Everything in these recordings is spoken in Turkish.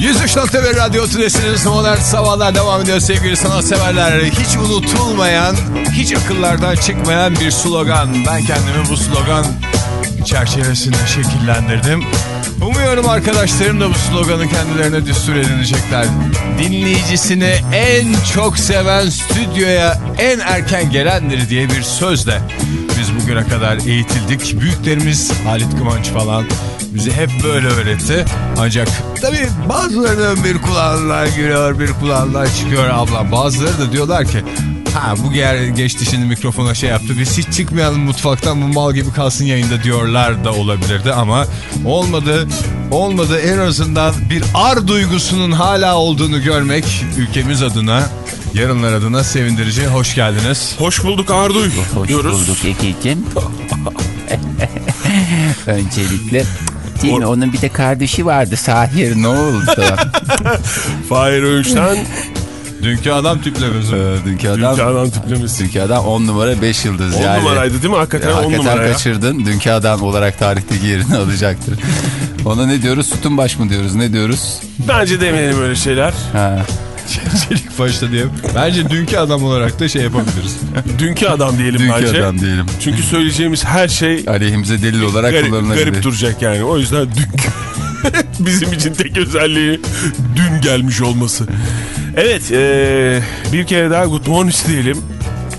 103.1 Radyo Tülesi'niz modern sabahlar devam ediyor sevgili sanatseverler. Hiç unutulmayan, hiç akıllardan çıkmayan bir slogan. Ben kendimi bu slogan çerçevesinde şekillendirdim. Umuyorum arkadaşlarım da bu sloganı kendilerine düstur edinecekler. Dinleyicisini en çok seven stüdyoya en erken gelendir diye bir sözle bugüne kadar eğitildik. Büyüklerimiz Halit Kıvanç falan bize hep böyle öğretti. Ancak tabii bazılarının bir kulağından giriyor bir kulağından çıkıyor ablam. Bazıları da diyorlar ki ha bu ger geçti şimdi mikrofona şey yaptı biz hiç çıkmayalım mutfaktan bu mal gibi kalsın yayında diyorlar da olabilirdi ama olmadı. Olmadı en azından bir ar duygusunun hala olduğunu görmek ülkemiz adına yarınlar adına sevindirici. Hoş geldiniz. Hoş bulduk Arduy. Hoş diyoruz. bulduk Ege'cim. Öncelikle değil mi? Onun bir de kardeşi vardı Sahir ne oldu? Fahir Öğünç'ten Dünkü adam tiplemesi. Ee, dünkü adam, dünkü adam tiplemesi. dünkü adam 10 numara 5 yıldız 10 yani. numaraydı değil mi? Hakikaten 10 Hakikaten numara ya. kaçırdın. Dünkü adam olarak tarihteki yerini alacaktır. Ona ne diyoruz? Sütun baş mı diyoruz? Ne diyoruz? Bence demeyelim öyle şeyler. Ha. Çelik başta diye. Bence dünkü adam olarak da şey yapabiliriz. Dünkü adam diyelim Dünkü bence. adam diyelim. Çünkü söyleyeceğimiz her şey Aleyhimize delil olarak garip, kullanılabilir. garip duracak yani. O yüzden dünkü bizim için tek özelliği dün gelmiş olması. Evet e, bir kere daha good morning diyelim.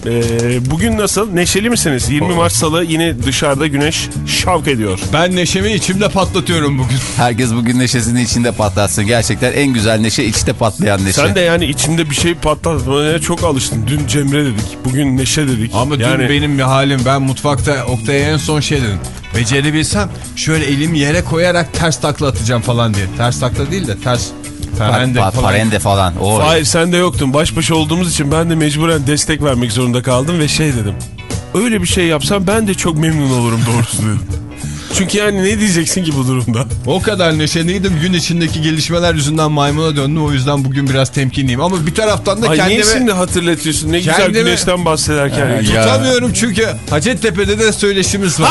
E, bugün nasıl? Neşeli misiniz? 20 Mart Salı yine dışarıda güneş şavk ediyor. Ben neşemi içimde patlatıyorum bugün. Herkes bugün neşesini içinde patlatsın. Gerçekten en güzel neşe içte patlayan neşe. Sen de yani içimde bir şey patlatmaya çok alıştın. Dün Cemre dedik. Bugün Neşe dedik. Ama dün yani... benim bir halim ben mutfakta Oktay'a en son şey dedim. Becerebilsem şöyle elimi yere koyarak ters takla atacağım falan diye. Ters takla değil de ters Parende, parende falan. parende falan. O Hayır sen de yoktun. Baş başa olduğumuz için ben de mecburen destek vermek zorunda kaldım ve şey dedim. Öyle bir şey yapsam ben de çok memnun olurum doğrusu dedim. Çünkü yani ne diyeceksin ki bu durumda? O kadar neşeliydim gün içindeki gelişmeler yüzünden maymuna döndüm o yüzden bugün biraz temkinliyim. Ama bir taraftan da Ay niye kendime şimdi hatırlatıyorsun? Ne güzel Kendime- güneşten bahsederken. Ya. tutamıyorum çünkü Hacettepe'de de söyleşimiz var.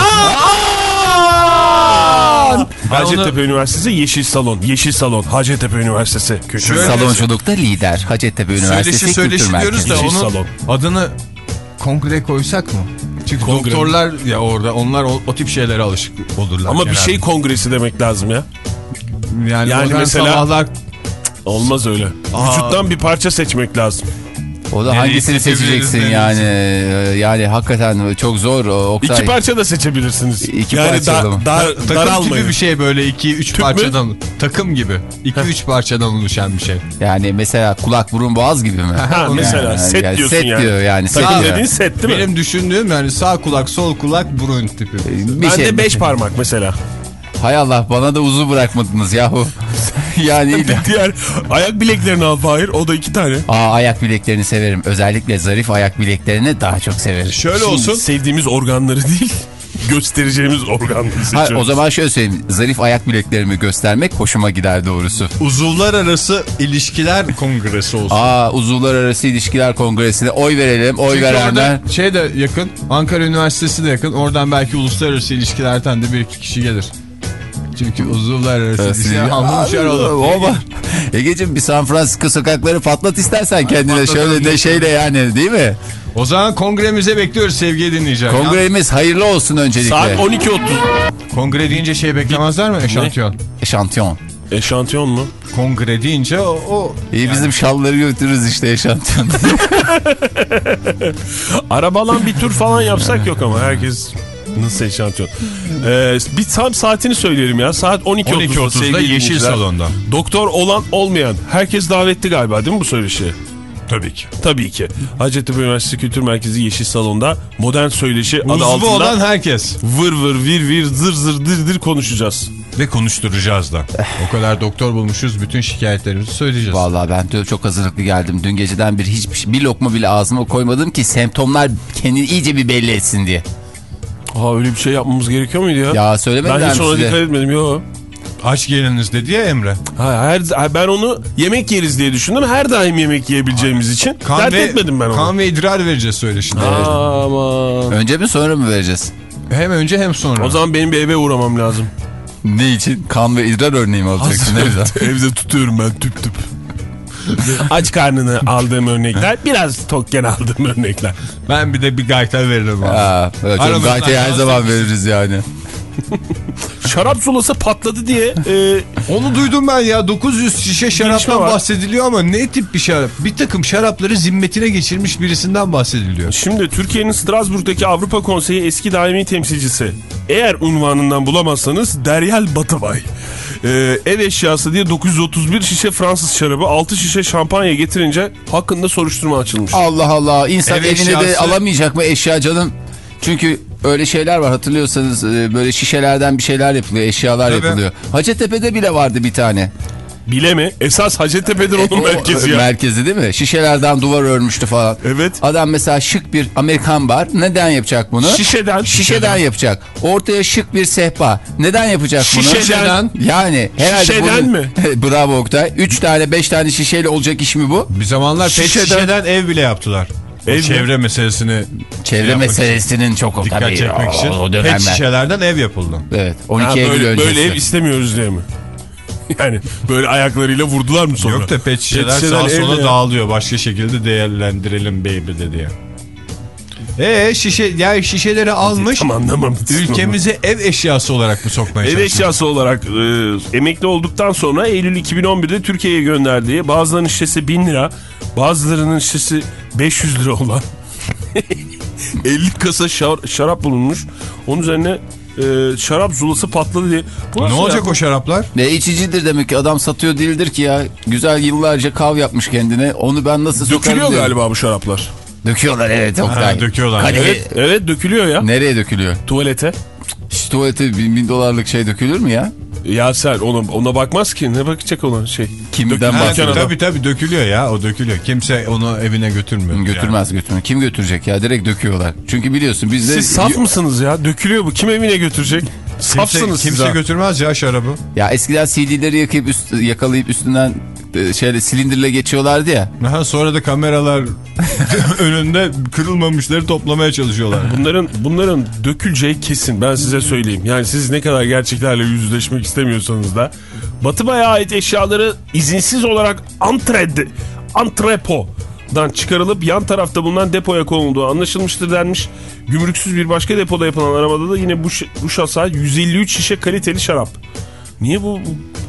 Ben Hacettepe Üniversitesi Yeşil Salon. Yeşil Salon. Hacettepe Üniversitesi. Şöyle- Salonculukta lider. Hacettepe Üniversitesi Söyleşi Kültür söyleşi diyoruz Merkezi. da Yeşil onun salon. adını kongre koysak mı? Çünkü Kongre. doktorlar ya orada onlar o, o tip şeylere alışık olurlar. Ama bir genelde. şey kongresi demek lazım ya. yani, yani mesela- sabahlar Olmaz öyle. Vücuttan bir parça seçmek lazım. O da Nereyi hangisini seçeceksin yani? Ee, Yani hakikaten çok zor. Oktay. İki parça da seçebilirsiniz. İki yani parçalı mı? dar, takım daralmayın. gibi bir şey böyle 2-3 mü? parçadan takım gibi 2-3 parçadan oluşan bir şey. Yani mesela kulak burun boğaz gibi mi? Ha, mesela set diyorsun set yani. diyor yani. Set Takım dediğin set değil mi? Benim düşündüğüm yani sağ kulak sol kulak burun tipi. Bir ben şey- de beş parmak mesela. Hay Allah bana da uzun bırakmadınız yahu. yani Diğer ayak bileklerini al Fahir. O da iki tane. Aa, ayak bileklerini severim. Özellikle zarif ayak bileklerini daha çok severim. Şöyle Şimdi olsun. Sevdiğimiz organları değil. göstereceğimiz organları Ha, seçiyoruz. o zaman şöyle söyleyeyim. Zarif ayak bileklerimi göstermek hoşuma gider doğrusu. Uzuvlar arası ilişkiler kongresi olsun. Aa uzuvlar arası ilişkiler kongresine oy verelim. Oy Çünkü verenler. şey de yakın. Ankara Üniversitesi de yakın. Oradan belki uluslararası ilişkilerden de bir iki kişi gelir. Çünkü uzuvlar arası ilişkiler hamur olur. O var. Ege'cim bir San Francisco sokakları patlat istersen kendine şöyle neşeyle yani değil mi? O zaman kongremize bekliyoruz sevgili dinleyiciler. Kongremiz hayırlı olsun öncelikle. Saat 12.30. Kongre deyince şey beklemezler mi eşantiyon? Eşantiyon. Eşantiyon mu? Kongre deyince o, o İyi bizim şalları götürürüz işte eşantiyon. Arabalan bir tur falan yapsak yok ama herkes nasıl eşantiyon. Ee, bir tam saatini söyleyelim ya. Saat 12.30'da 12.30'da sevgili Yeşil. Salon'da. Doktor olan olmayan herkes davetli galiba değil mi bu söyleşiye? Tabii ki. Tabii ki. Hacettepe Üniversitesi Kültür Merkezi Yeşil Salon'da modern söyleşi adı Uzvu altında olan herkes. vır vır vir vir zır zır dır dır konuşacağız. Ve konuşturacağız da. o kadar doktor bulmuşuz bütün şikayetlerimizi söyleyeceğiz. Vallahi ben de çok hazırlıklı geldim. Dün geceden bir hiçbir şey, bir lokma bile ağzıma koymadım ki semptomlar kendini iyice bir belli etsin diye. Aa öyle bir şey yapmamız gerekiyor muydu ya? Ya söylemediler ben hiç ona size? dikkat etmedim. Yok. Aç geliniz dedi ya Emre. Ha, her, ben onu yemek yeriz diye düşündüm. Her daim yemek yiyebileceğimiz için. Dert etmedim ben onu. Kan ve idrar vereceğiz söyleşinde. Aman. Önce mi sonra mı vereceğiz? Hem önce hem sonra. O zaman benim bir eve uğramam lazım. Ne için? Kan ve idrar örneği mi alacaksın? Evde tutuyorum ben tüp tüp. Aç karnını aldığım örnekler, biraz tokken aldığım örnekler. Ben bir de bir gayta veririm. Aa, evet, Gayte'yi her zaman veririz yani. Şarap sulası patladı diye e, Onu duydum ben ya 900 şişe şaraptan var. bahsediliyor ama ne tip bir şarap? Bir takım şarapları zimmetine geçirmiş birisinden bahsediliyor. Şimdi Türkiye'nin Strasbourg'daki Avrupa Konseyi eski daimi temsilcisi. Eğer unvanından bulamazsanız Deryal Batıbay. Ee, ev eşyası diye 931 şişe Fransız şarabı 6 şişe şampanya getirince hakkında soruşturma açılmış. Allah Allah insan Ev evine de eşyası- alamayacak mı eşya canım? Çünkü öyle şeyler var hatırlıyorsanız e, böyle şişelerden bir şeyler yapılıyor eşyalar Tabii. yapılıyor. Hacettepe'de bile vardı bir tane. Bile mi? Esas Hacettepe'dir onun merkezi ya. Merkezi değil mi? Şişelerden duvar örmüştü falan. Evet. Adam mesela şık bir Amerikan bar. Neden yapacak bunu? Şişeden. Şişeden yapacak. Ortaya şık bir sehpa. Neden yapacak bunu? Şişeden. Yani herhalde Şişeden bunun- mi? Bravo Oktay. Üç tane beş tane şişeyle olacak iş mi bu? Bir zamanlar Şişeden- şişeden ev bile yaptılar. Ev mi? çevre meselesini Çevre yapmak meselesinin çok o dikkat tabii. çekmek için O, o pet şişelerden ev yapıldı. Evet. 12 Ha, Eylül böyle, öncesi. böyle ev istemiyoruz diye mi? Yani böyle ayaklarıyla vurdular mı sonra? Yok da pet şişeler Pet şişeden sağa sola dağılıyor. Başka şekilde değerlendirelim baby dedi ya. Ee şişe yani şişeleri almış Tam anlamadım. ülkemize ev eşyası olarak mı sokmaya Ev çalışmış? eşyası olarak e, emekli olduktan sonra Eylül 2011'de Türkiye'ye gönderdiği bazılarının şişesi 1000 lira bazılarının şişesi 500 lira olan 50 kasa şar- şarap bulunmuş. Onun üzerine e, şarap zulası patladı diye. Bu Ne olacak ya? o şaraplar? Ne içicidir demek ki adam satıyor değildir ki ya. Güzel yıllarca kav yapmış kendine. Onu ben nasıl sokarım Dökülüyor diyorum. galiba bu şaraplar. Döküyorlar evet Oktay. Ha, döküyorlar. Kadehi- Evet, evet dökülüyor ya. Nereye dökülüyor? Tuvalete. İşte tuvalete bin, bin dolarlık şey dökülür mü ya? Ya sen ona, ona bakmaz ki. Ne bakacak ona şey. Kimden adam. tabii tabii dökülüyor ya o dökülüyor. Kimse onu evine götürmüyor. Götürmez götürmez. Kim götürecek ya? Direkt döküyorlar. Çünkü biliyorsun bizde... Siz saf mısınız ya? Dökülüyor bu. Kim evine götürecek? Kimse, Safsınız siz kimse ha. götürmez ya şarabı. Ya eskiden CD'leri yakayıp üst, yakalayıp üstünden e, şeyle silindirle geçiyorlardı ya. Aha, sonra da kameralar önünde kırılmamışları toplamaya çalışıyorlar. Bunların bunların döküleceği kesin ben size söyleyeyim. Yani siz ne kadar gerçeklerle yüzleşmek istemiyorsanız da Batı Bay'a ait eşyaları izinsiz olarak antred, antrepodan çıkarılıp yan tarafta bulunan depoya konulduğu anlaşılmıştır denmiş. Gümrüksüz bir başka depoda yapılan aramada da yine bu, bu şasa 153 şişe kaliteli şarap. Niye bu?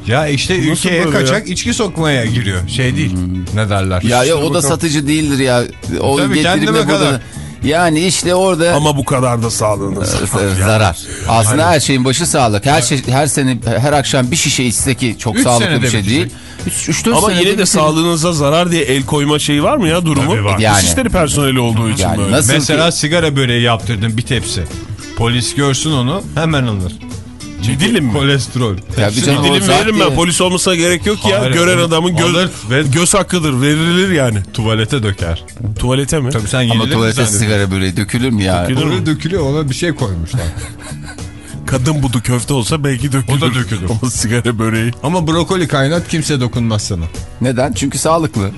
Ya işte Nasıl ülkeye kaçak içki sokmaya giriyor. Şey değil. Ne derler? Ya ya o da bakalım. satıcı değildir ya. O Tabii, getirip kendime kadar. Yani işte orada Ama bu kadar da sağlığına zarar. zarar. Aslında her şeyin başı sağlık. Her şey her sene her akşam bir şişe içse ki çok Üç sağlıklı bir şey değil. bitecek. 3 4 Ama yine de sağlığınıza zarar diye el koyma şeyi var mı ya durumu? Tabii var. Yani. Dışişleri personeli olduğu için Yani böyle. nasıl Mesela ki- sigara böreği yaptırdın bir tepsi. Polis görsün onu hemen alır. Dilim mi? Kolesterol. Tabii canım, o Dilim zaten- veririm ben polis olmasına gerek yok ya. Hayır, Gören adamın göz, ve- göz hakkıdır verilir yani. Tuvalete döker. Tuvalete mi? Tabii sen Ama tuvalete sigara böreği dökülür mü ya? Dökülür. Oraya dökülüyor ona bir şey koymuşlar. Kadın budu köfte olsa belki dökülür. O da dökülür. Ama sigara böreği. Ama brokoli kaynat kimse dokunmaz sana. Neden? Çünkü sağlıklı.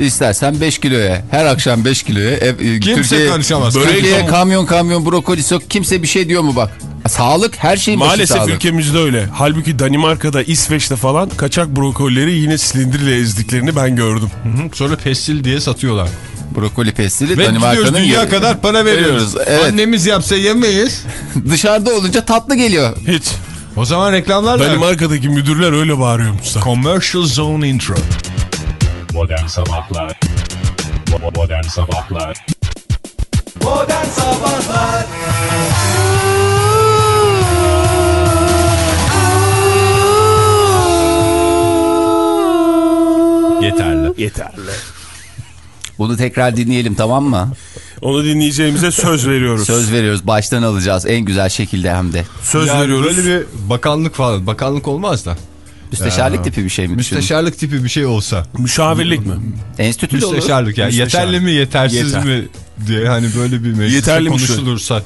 İstersen 5 kiloya, her akşam 5 kiloya. Ev, e, Kimse Türkiye'ye- karışamaz. Türkiye'ye kamyon kamyon brokoli sok. Kimse bir şey diyor mu bak? Sağlık her şeyin başı Maalesef sağlık. ülkemizde öyle. Halbuki Danimarka'da, İsveç'te falan kaçak brokolleri yine silindirle ezdiklerini ben gördüm. Hı, Sonra pestil diye satıyorlar. Brokoli pestili Ve Danimarka'nın dünya kadar para veriyoruz. Evet. Annemiz yapsa yemeyiz. Dışarıda olunca tatlı geliyor. Hiç. O zaman reklamlar da. Danimarka'daki müdürler öyle bağırıyormuş. Commercial Zone Intro. Modern Sabahlar Bo- Modern Sabahlar Yeterli. Yeterli. Bunu tekrar dinleyelim tamam mı? Onu dinleyeceğimize söz veriyoruz. Söz veriyoruz. Baştan alacağız en güzel şekilde hem de. Söz Yani veriyoruz. böyle bir bakanlık falan. Bakanlık olmaz da. Müsteşarlık tipi bir şey mi düşünün? Müsteşarlık tipi bir şey olsa. Müşavirlik mi? Enstitü de olur. Müsteşarlık yani. Müsteşarlık. Yeterli mi yetersiz Yeter. mi diye hani böyle bir mecliste konuşulursa.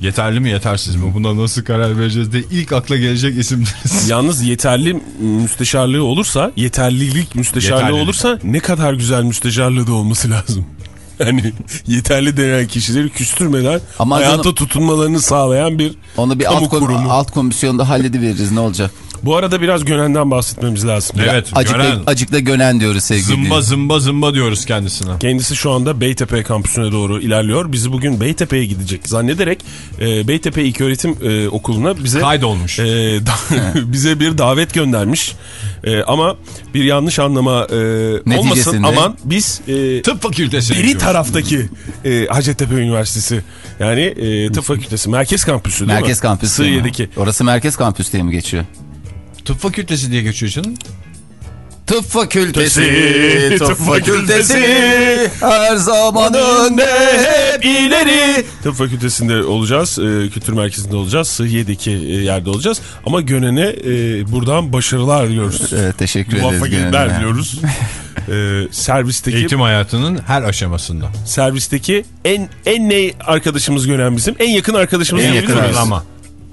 Yeterli mi yetersiz mi? Buna nasıl karar vereceğiz diye ilk akla gelecek isimleriz. Yalnız yeterli müsteşarlığı olursa, yeterlilik müsteşarlığı Yeterlilik. olursa ne kadar güzel müsteşarlığı da olması lazım. Yani yeterli denen kişileri küstürmeden Ama hayata canım- tutunmalarını sağlayan bir Onu bir kamu alt, kurumu. alt komisyonda hallediveririz ne olacak? Bu arada biraz Gönen'den bahsetmemiz lazım. Evet Acık da, gören acık da gönen diyoruz sevgili. zımba zımba zımba diyoruz kendisine. Kendisi şu anda Beytepe kampüsüne doğru ilerliyor. Bizi bugün Beytepe'ye gidecek zannederek e, Beytepe İlköğretim e, Okulu'na bize Kaydolmuş. e, da- bize bir davet göndermiş. E, ama bir yanlış anlama e, olmasın. Aman biz e, Tıp fakültesine biri gidiyoruz. taraftaki e, Hacettepe Üniversitesi yani e, tıp fakültesi merkez kampüsü değil mi? Merkez kampüsü. değil mi? Sığ-7'deki. Orası merkez kampüs diye mi geçiyor? Tıp fakültesi diye geçiyor canım. Tıp fakültesi, Tıp tıp fakültesi, fakültesi, her zaman önde hep ileri. Tıp fakültesinde olacağız. e, kültür merkezinde olacağız. Sığ-7'deki e, yerde olacağız. Ama Gönen'e e, buradan başarılar diliyoruz. Evet, teşekkür ederiz. Muvaffakiyetler Gönen'e. diliyoruz. e, servisteki Eğitim hayatının her aşamasında. servisteki en en ne arkadaşımız Gönen bizim? En yakın arkadaşımız En yakın? Ama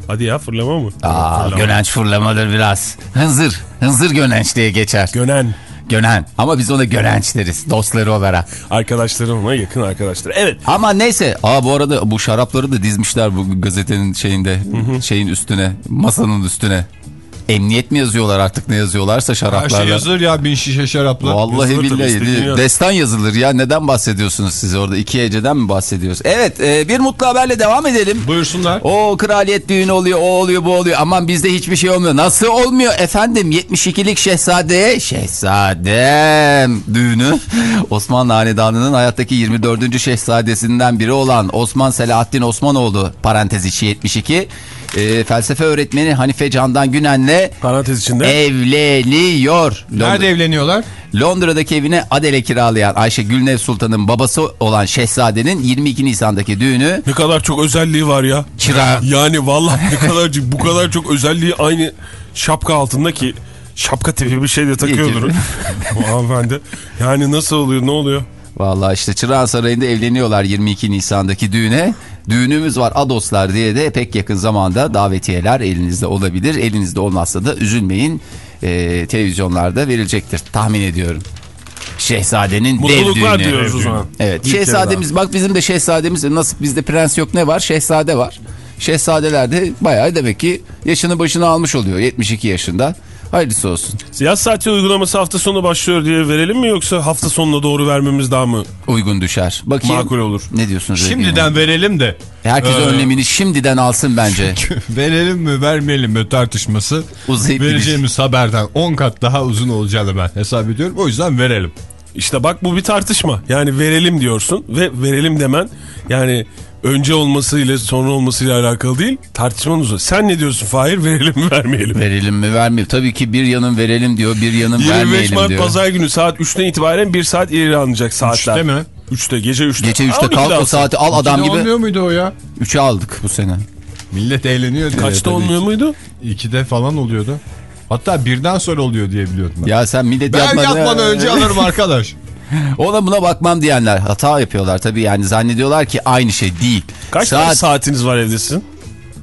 Hadi ya fırlama mı? Aa, Fırlama. gönenç fırlamadır biraz. Hınzır, hınzır gönenç diye geçer. Gönen Gönen. Ama biz ona gönenç deriz dostları olarak. arkadaşlarımla yakın arkadaşlar. Evet. Ama neyse. Aa bu arada bu şarapları da dizmişler bu gazetenin şeyinde. Şeyin üstüne. Masanın üstüne. Emniyet mi yazıyorlar artık ne yazıyorlarsa her şaraplarla. şey yazılır ya bin şişe şarapla. Vallahi Yazılır billahi yaz. destan yazılır ya neden bahsediyorsunuz siz orada iki heceden mi bahsediyoruz? Evet e, bir mutlu haberle devam edelim. Buyursunlar. O kraliyet düğünü oluyor, o oluyor, bu oluyor. Aman bizde hiçbir şey olmuyor. Nasıl olmuyor efendim? 72'lik şehzade, şehzadem düğünü. Osmanlı Hanedanı'nın hayattaki 24. şehzadesinden biri olan Osman Selahattin Osmanoğlu parantez içi 72. e, felsefe öğretmeni Hanife Candan Günen'le Parantez içinde. evleniyor. Nerede evleniyorlar? Londra'daki evine Adele kiralayan Ayşe Gülnev Sultan'ın babası olan şehzadenin 22 Nisan'daki düğünü Ne kadar çok özelliği var ya. çıra Yani vallahi ne kadar bu kadar çok özelliği aynı şapka altında ki şapka tipi bir şey de takıyordur. Bu hanımefendi. Yani nasıl oluyor ne oluyor? Vallahi işte Çırağan Sarayı'nda evleniyorlar 22 Nisan'daki düğüne. Düğünümüz var Adoslar diye de pek yakın zamanda davetiyeler elinizde olabilir. Elinizde olmazsa da üzülmeyin. Ee, televizyonlarda verilecektir tahmin ediyorum. Şehzadenin dev Mutluluklar düğünü. diyoruz o zaman. Evet İlk şehzademiz bak bizim de şehzademiz nasıl bizde prens yok ne var şehzade var. Şehzadeler de bayağı demek ki yaşını başına almış oluyor 72 yaşında. Hayırlısı olsun. Yaz saati uygulaması hafta sonu başlıyor diye verelim mi yoksa hafta sonuna doğru vermemiz daha mı Uygun düşer. Bakayım. makul olur? Ne diyorsunuz? Şimdiden verelim de. Herkes Ee, önlemini şimdiden alsın bence. verelim mi vermeyelim mi tartışması Uzayıp vereceğimiz haberden 10 kat daha uzun olacağını ben hesap ediyorum. O yüzden verelim. İşte bak bu bir tartışma. Yani verelim diyorsun ve verelim demen yani önce olmasıyla sonra olmasıyla alakalı değil. Tartışmanın uzun. Sen ne diyorsun Fahir? Verelim mi vermeyelim mi? Verelim mi vermeyelim. Tabii ki bir yanın verelim diyor bir yanın 25 vermeyelim Mart diyor. pazar günü saat 3'ten itibaren 1 saat ileri alınacak saatler. 3'te mi? 3'te gece 3'te. Gece 3'te Ama kalk o saati al adam gibi. olmuyor muydu o ya? 3'e aldık bu sene. Millet eğleniyor diye. Kaçta olmuyor muydu? 2'de falan oluyordu. Hatta birden sonra oluyor diye biliyordum ben. Ya sen millet ben yapmadan, yatmadan önce alırım arkadaş. Ona buna bakmam diyenler hata yapıyorlar tabii yani zannediyorlar ki aynı şey değil. Kaç tane Saat saatiniz var evde sizin?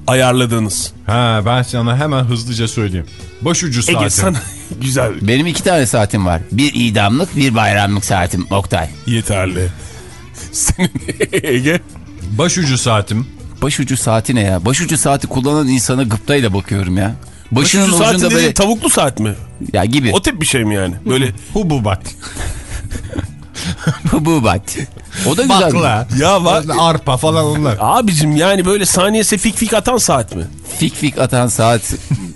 Ayarladığınız. ha ben sana hemen hızlıca söyleyeyim. Başucu saati. Ege sana güzel benim iki tane saatim var. Bir idamlık bir bayramlık saatim Oktay. yeterli. Senin Ege Başucu saatim. Başucu saati ne ya? Başucu saati kullanan insana gıptayla bakıyorum ya. Başının saati ucunda böyle tavuklu saat mi? ya gibi O tip bir şey mi yani? Böyle Hububat. hububat. O da güzel. Bakla. ya var. Arpa falan onlar. Abicim yani böyle saniyesi fik fik atan saat mi? Fik fik atan saat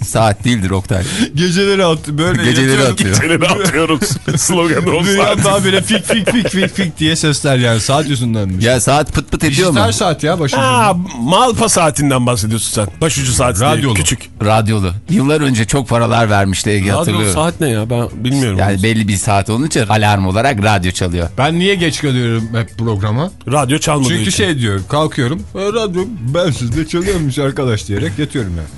saat değildir Oktay. Geceleri at böyle Geceleri yatıyorum. atıyor. Geceleri atıyoruz. Sloganı o saat. Rüyamda bile fik fik fik fik fik diye sesler yani saat yüzündenmiş. Ya saat pıt pıt ediyor mu? Dijital saat ya başucu. Ha, Malpa saatinden bahsediyorsun sen. Başucu saati değil, Radyolu. Küçük. Radyolu. Yıllar önce çok paralar vermişti Ege Radyo hatırlıyorum. saat ne ya ben bilmiyorum. Yani belli bir saat olunca alarm olarak radyo çalıyor. Ben niye geç kalıyorum hep programa? Radyo çalmadığı Çünkü için. şey diyor kalkıyorum. "E, radyo ben sizde çalıyormuş arkadaş diyerek yatıyorum yani.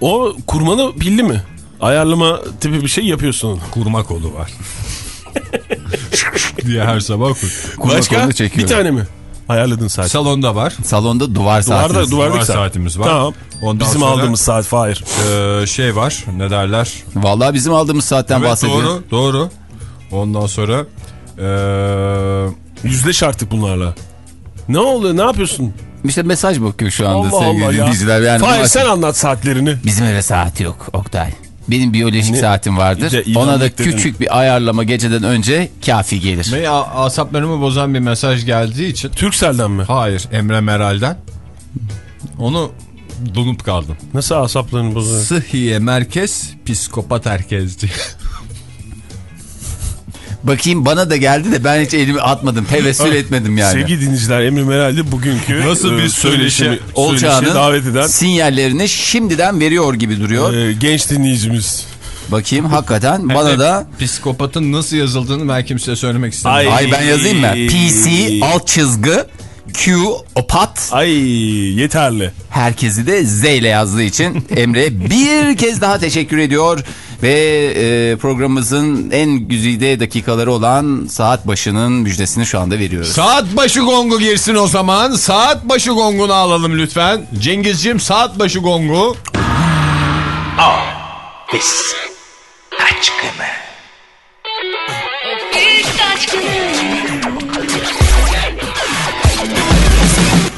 O kurmalı pilli mi? Ayarlama tipi bir şey yapıyorsun. Kurma kolu var. diye her sabah kur. Kurma Başka? kolunu çekiyor. Bir tane mi? Ayarladın saat. Salonda var. Salonda duvar saati. Duvarda, duvarlık Duvar saat. saatimiz var. Tamam. Ondan Bizim sonra- aldığımız saat Fahir. Ee, şey var ne derler. Vallahi bizim aldığımız saatten Evet bahsediyor. doğru doğru. Ondan sonra ee, Yüzleş artık bunlarla. Ne oluyor ne yapıyorsun? İşte mesaj bakıyor şu anda Allah sevgili Allah ya. dinleyiciler. Yani Fahir sen anlat saatlerini. Bizim eve saat yok Oktay. Benim biyolojik Ne? saatim vardır. İlan Ona da küçük bir ayarlama geceden önce kafi gelir. Ve asaplarımı bozan bir mesaj geldiği için. Türksel'den mi? Hayır Emre Meral'den. Onu donup kaldım. Nasıl asaplarını bozuyor? Sıhhiye merkez, psikopat herkes diye. Bakayım bana da geldi de ben hiç elimi atmadım. Tevessül etmedim yani. Sevgili dinleyiciler Emre Meral'de bugünkü Nasıl bir e, söyleşi Olacağını davet eden sinyallerini şimdiden veriyor gibi duruyor. e, genç dinleyicimiz. Bakayım hakikaten bana da Psikopatın nasıl yazıldığını ben kimseye söylemek istemiyorum. ay ben yazayım mı? PC alt çizgi Q opat Ay yeterli. herkesi de Z ile yazdığı için Emre bir kez daha teşekkür ediyor ve e, programımızın en güzide dakikaları olan saat başının müjdesini şu anda veriyoruz. Saat başı gongu girsin o zaman. Saat başı gongunu alalım lütfen. Cengizciğim saat başı gongu.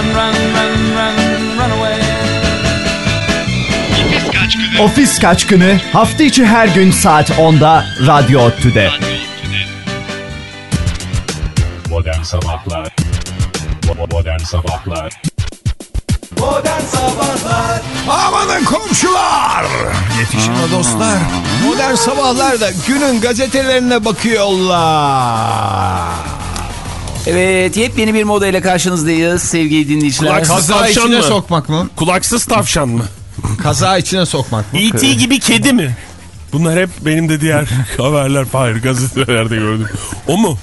run, run, run, run, run away. Ofis kaçkını. Ofis Kaçkını hafta içi her gün saat 10'da Radyo Otü'de. Radyo Otü'de. Modern Sabahlar Modern Sabahlar Amanın komşular. Yetişin o dostlar. Modern sabahlarda günün gazetelerine bakıyorlar. Evet yepyeni bir moda ile karşınızdayız sevgili dinleyiciler. Kulak- Kaza Tavşan içine mı? sokmak mı? Kulaksız tavşan mı? Kaza içine sokmak mı? E.T. gibi kedi mi? Bunlar hep benim de diğer haberler Fahir gazetelerde gördüm. O mu?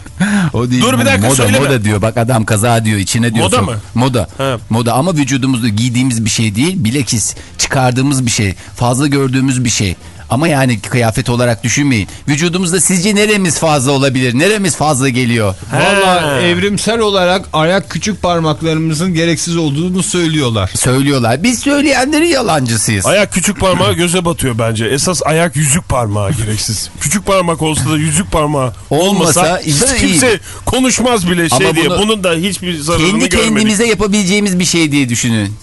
O değil. Dur bir dakika, moda, söyleme. Moda diyor bak adam kaza diyor içine diyor. Moda sok. mı? Moda. He. Moda ama vücudumuzda giydiğimiz bir şey değil. Bilakis çıkardığımız bir şey. Fazla gördüğümüz bir şey. Ama yani kıyafet olarak düşünmeyin. Vücudumuzda sizce neremiz fazla olabilir? Neremiz fazla geliyor? Valla evrimsel olarak ayak küçük parmaklarımızın gereksiz olduğunu söylüyorlar. Söylüyorlar. Biz söyleyenlerin yalancısıyız. Ayak küçük parmağı göze batıyor bence. Esas ayak yüzük parmağı gereksiz. Küçük parmak olsa da yüzük parmağı olmasa, Olmasa hiç kimse iyi. konuşmaz bile şey Ama diye. bunu- Bunun da hiçbir zararını Kendi görmedik. kendimize yapabileceğimiz bir şey diye düşünün.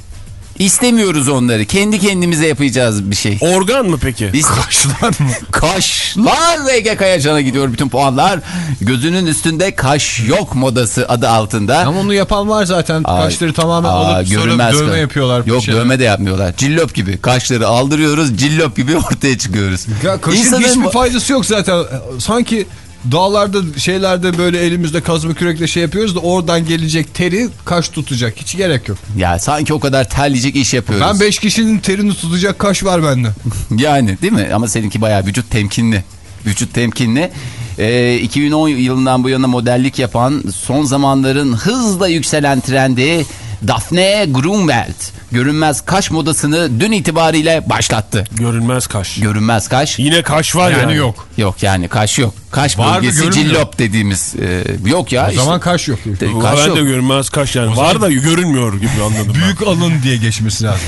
İstemiyoruz onları. Kendi kendimize yapacağız bir şey. Organ mı peki? Biz kaşlar mı? Kaşlar Ege Kayacan'a gidiyor bütün puanlar. Gözünün üstünde kaş yok modası adı altında. Ama onu yapan var zaten. Aa, Kaşları tamamen aa, alıp sonra dövme yapıyorlar. Yok şeyler. dövme de yapmıyorlar. Cillop gibi. Kaşları aldırıyoruz cillop gibi ortaya çıkıyoruz. Ya kaşın İnsanın hiçbir faydası yok zaten. Sanki dağlarda şeylerde böyle elimizde kazma kürekle şey yapıyoruz da oradan gelecek teri kaş tutacak. Hiç gerek yok. Ya sanki o kadar terleyecek iş yapıyoruz. Ben 5 kişinin terini tutacak kaş var bende. Yani değil mi? Ama seninki bayağı vücut temkinli. Vücut temkinli. Ee, 2010 yılından bu yana modellik yapan son zamanların hızla yükselen trendi Daphne Grunwald görünmez kaş modasını dün itibariyle başlattı. Görünmez kaş. Görünmez kaş Yine kaş var yani. Yani yok. yok yani kaş yok. Kaş Var bölgesi cillop dediğimiz e, yok ya. O işte. zaman kaş yok. De- kaş ben yok. de görünmez kaş yani. Var da görünmüyor gibi anladım. Büyük alın diye geçmesi lazım.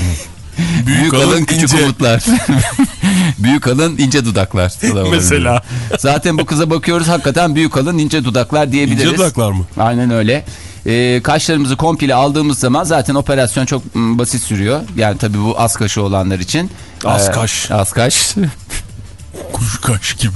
Büyük, alın, küçük ince. umutlar. büyük alın ince dudaklar. Mesela. Zaten bu kıza bakıyoruz hakikaten büyük alın ince dudaklar diyebiliriz. İnce dudaklar mı? Aynen öyle. Ee, kaşlarımızı komple aldığımız zaman zaten operasyon çok mm, basit sürüyor. Yani tabii bu az kaşı olanlar için. Az Ee, kaş. Az kaş. Kuş kaş gibi.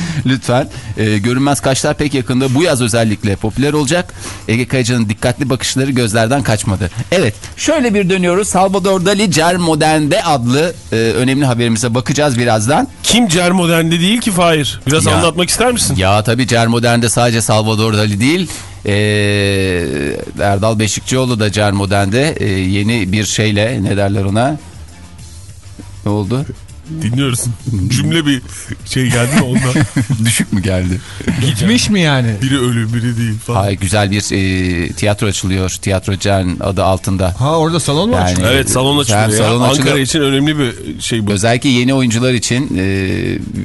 Lütfen. Ee, görünmez kaşlar pek yakında bu yaz özellikle popüler olacak. Ege Kayacan'ın dikkatli bakışları gözlerden kaçmadı. Evet şöyle bir dönüyoruz. Salvador Dali Cer Modern'de adlı e, önemli haberimize bakacağız birazdan. Kim Cer Modern'de değil ki Fahir? Biraz Ya. anlatmak ister misin? Ya tabii Cer Modern'de sadece Salvador Dali değil. Ee, Erdal Beşikçioğlu da Cer Modern'de ee, yeni bir şeyle ne derler ona? Ne oldu? Dinliyoruz. Cümle bir şey geldi mi ondan. Düşük mü geldi? Gitmiş mi yani? Biri ölü biri değil falan. Hayır güzel bir e, tiyatro açılıyor. Tiyatro Cern adı altında. Ha orada salon mu Yani- açmış? Evet salon açılıyor ya. salon Ankara açılıyor. için önemli bir şey bu. Özellikle yeni oyuncular için, e,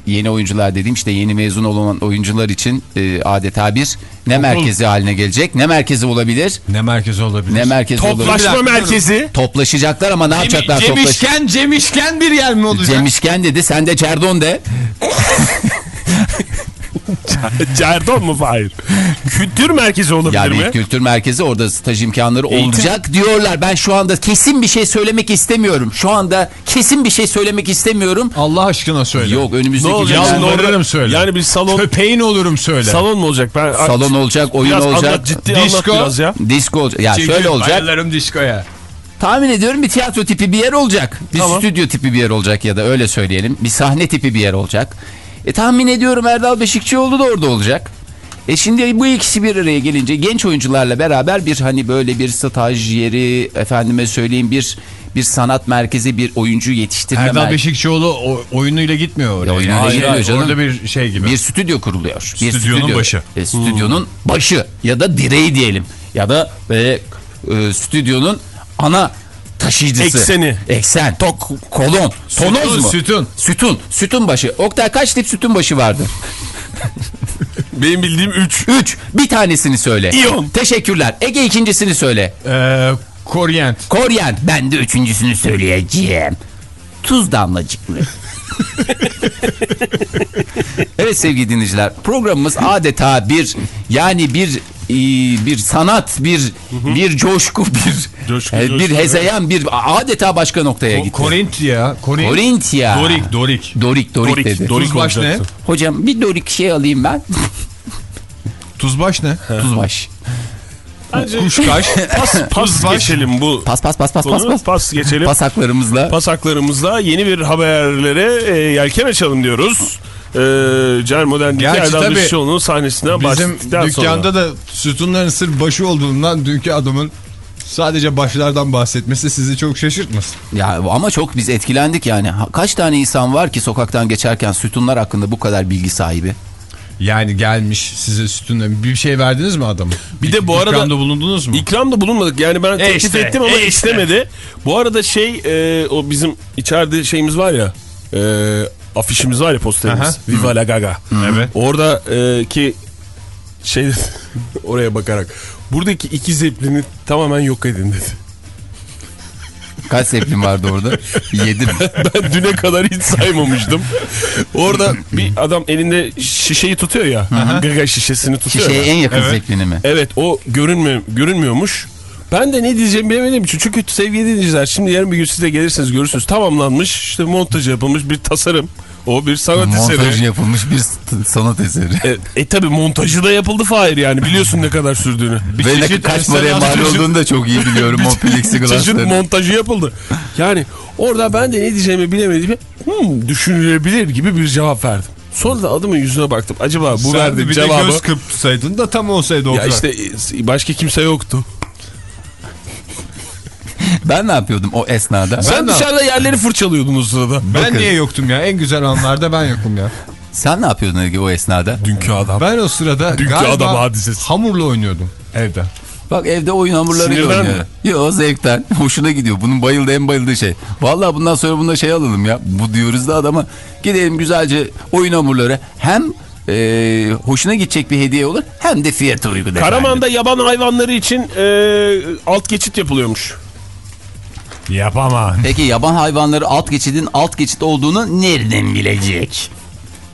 yeni oyuncular dediğim işte yeni mezun olan oyuncular için e, adeta bir ne merkezi haline gelecek? Ne merkezi olabilir? Ne merkezi olabilir? Ne merkezi olabilir? Toplaşma merkezi. Toplaşacaklar ama ne yapacaklar? Toplaş... Cemişken, Cemişken bir yer mi olacak? Cemişken dedi sen de Cerdon de. Cerdon mu? Hayır. Kültür merkezi olabilir Yani mi? kültür merkezi orada staj imkanları Eğitim- olacak diyorlar. Ben şu anda kesin bir şey söylemek istemiyorum. Şu anda kesin bir şey söylemek istemiyorum. Allah aşkına söyle. Yok Ne önümüzdeki günler- Yalvarırım söyle. Yani bir salon Köpeğin olurum söyle. salon mu olacak? Ben salon olacak, oyun biraz olacak. Anlat, ciddi Disco. anlat biraz ya. Disco olacak. Ya Çünkü şöyle olacak. Bayılırım diskoya. Tahmin ediyorum bir tiyatro tipi bir yer olacak. Bir Tamam. stüdyo tipi bir yer olacak ya da öyle söyleyelim. Bir sahne tipi bir yer olacak. E tahmin ediyorum Erdal Beşikçioğlu da orada olacak. E şimdi bu ikisi bir araya gelince genç oyuncularla beraber bir hani böyle bir staj yeri efendime söyleyeyim bir bir sanat merkezi bir oyuncu yetiştirme Erdal merkezi. Beşikçioğlu o- oyunuyla gitmiyor oraya. Ya oyunuyla Hayır, gitmiyor hayır, canım. Orada bir şey gibi. Bir stüdyo kuruluyor. Bir Stüdyonun stüdyo. başı. E, stüdyonun başı ya da direği diyelim. Ya da e, e, stüdyonun ana taşıyıcısı. Ekseni. Eksen. Tok. Kolon. Tonoz mu? sütun. Sütun. Sütun başı. Oktay kaç tip sütun başı vardı? Benim bildiğim 3. Üç. Bir tanesini söyle. İyon. Teşekkürler. Ege ikincisini söyle. Ee, Koryent. Koryen. Ben de üçüncüsünü söyleyeceğim. Tuz damlacıklı. evet sevgili dinleyiciler programımız adeta bir yani bir bir sanat bir bir coşku bir Coşku, e, bir coşku, hezeyan bir adeta başka noktaya gitti. Korint ya. Korint. Korint ya. Dorik, Dorik. Dorik Dorik, Dorik, dedi. Dorik Tuzbaş ne? Hocam bir Dorik şey alayım ben. Tuzbaş ne? Tuzbaş. Kuşkaş. Pas, pas geçelim bu. Pas pas pas pas pas pas. pas geçelim. Pas haklarımızla. Pasaklarımızla yeni bir haberlere e, yelken açalım diyoruz. E, Cer Modern'deki Gerçi Erdal Beşikçioğlu'nun sahnesinden Bizim bahsettikten dükkanda sonra. da sütunların sırf başı olduğundan dünkü adamın sadece başlardan bahsetmesi sizi çok şaşırtmasın. Ya ama çok biz etkilendik yani. Kaç tane insan var ki sokaktan geçerken sütunlar hakkında bu kadar bilgi sahibi? Yani gelmiş size sütunla bir şey verdiniz mi adamı? Bir de bu arada- İkramda bulundunuz mu? İkramda bulunmadık yani ben teklif işte, ettim ama e işte. istemedi. Bu arada şey e, o bizim içeride şeyimiz var ya e, afişimiz var ya posterimiz. Aha. Viva la Gaga. Evet. Orada e, ki şey oraya bakarak buradaki iki zeplini tamamen yok edin dedi. Kaç zeplin vardı orada? Yedim. Ben düne kadar hiç saymamıştım. Orada bir adam elinde şişeyi tutuyor ya. Gaga şişesini tutuyor Şişeye ya. en yakın Evet. zeplini mi? Evet o görünmüyor, görünmüyormuş. Ben de ne diyeceğimi bilemedim. Çünkü sevgili dinleyiciler şimdi yarın bir gün siz de gelirsiniz görürsünüz. Tamamlanmış işte montajı yapılmış bir tasarım. O bir sanat Montajı eseri. yapılmış bir sanat eseri. E, e tabi montajı da yapıldı Fahir yani biliyorsun ne kadar sürdüğünü. Bir Ve ne çeşit kaç paraya mal olduğunu da çok iyi biliyorum o çeşit plexiglasların. montajı yapıldı. Yani orada ben de ne diyeceğimi bilemediğimi hmm, düşünülebilir gibi bir cevap verdim. Sonra da adamın yüzüne baktım. Acaba bu Sen verdiğim bir de cevabı... göz kırpsaydın da tam olsaydı o Ya kadar. işte başka kimse yoktu. Ben ne yapıyordum o esnada? Sen dışarıda yerleri fırçalıyordun o sırada. Ben Bakın. niye yoktum ya? En güzel anlarda ben yokum ya. Sen ne yapıyordun Ege o esnada? Dünkü adam. Ben o sırada Dünkü adam hadisesi. hamurla oynuyordum evde. Bak evde oyun hamurlarıyla Sinirden oynuyor. Yo zevkten. Hoşuna gidiyor. Bunun bayıldığı en bayıldığı şey. Vallahi bundan sonra bunda şey alalım ya. Bu diyoruz da adama. Gidelim güzelce oyun hamurları. Hem e, hoşuna gidecek bir hediye olur. Hem de fiyatı uygun efendim. Karaman'da yaban hayvanları için e, alt geçit yapılıyormuş. Yapamam. Peki yaban hayvanları alt geçidin alt geçit olduğunu nereden bilecek?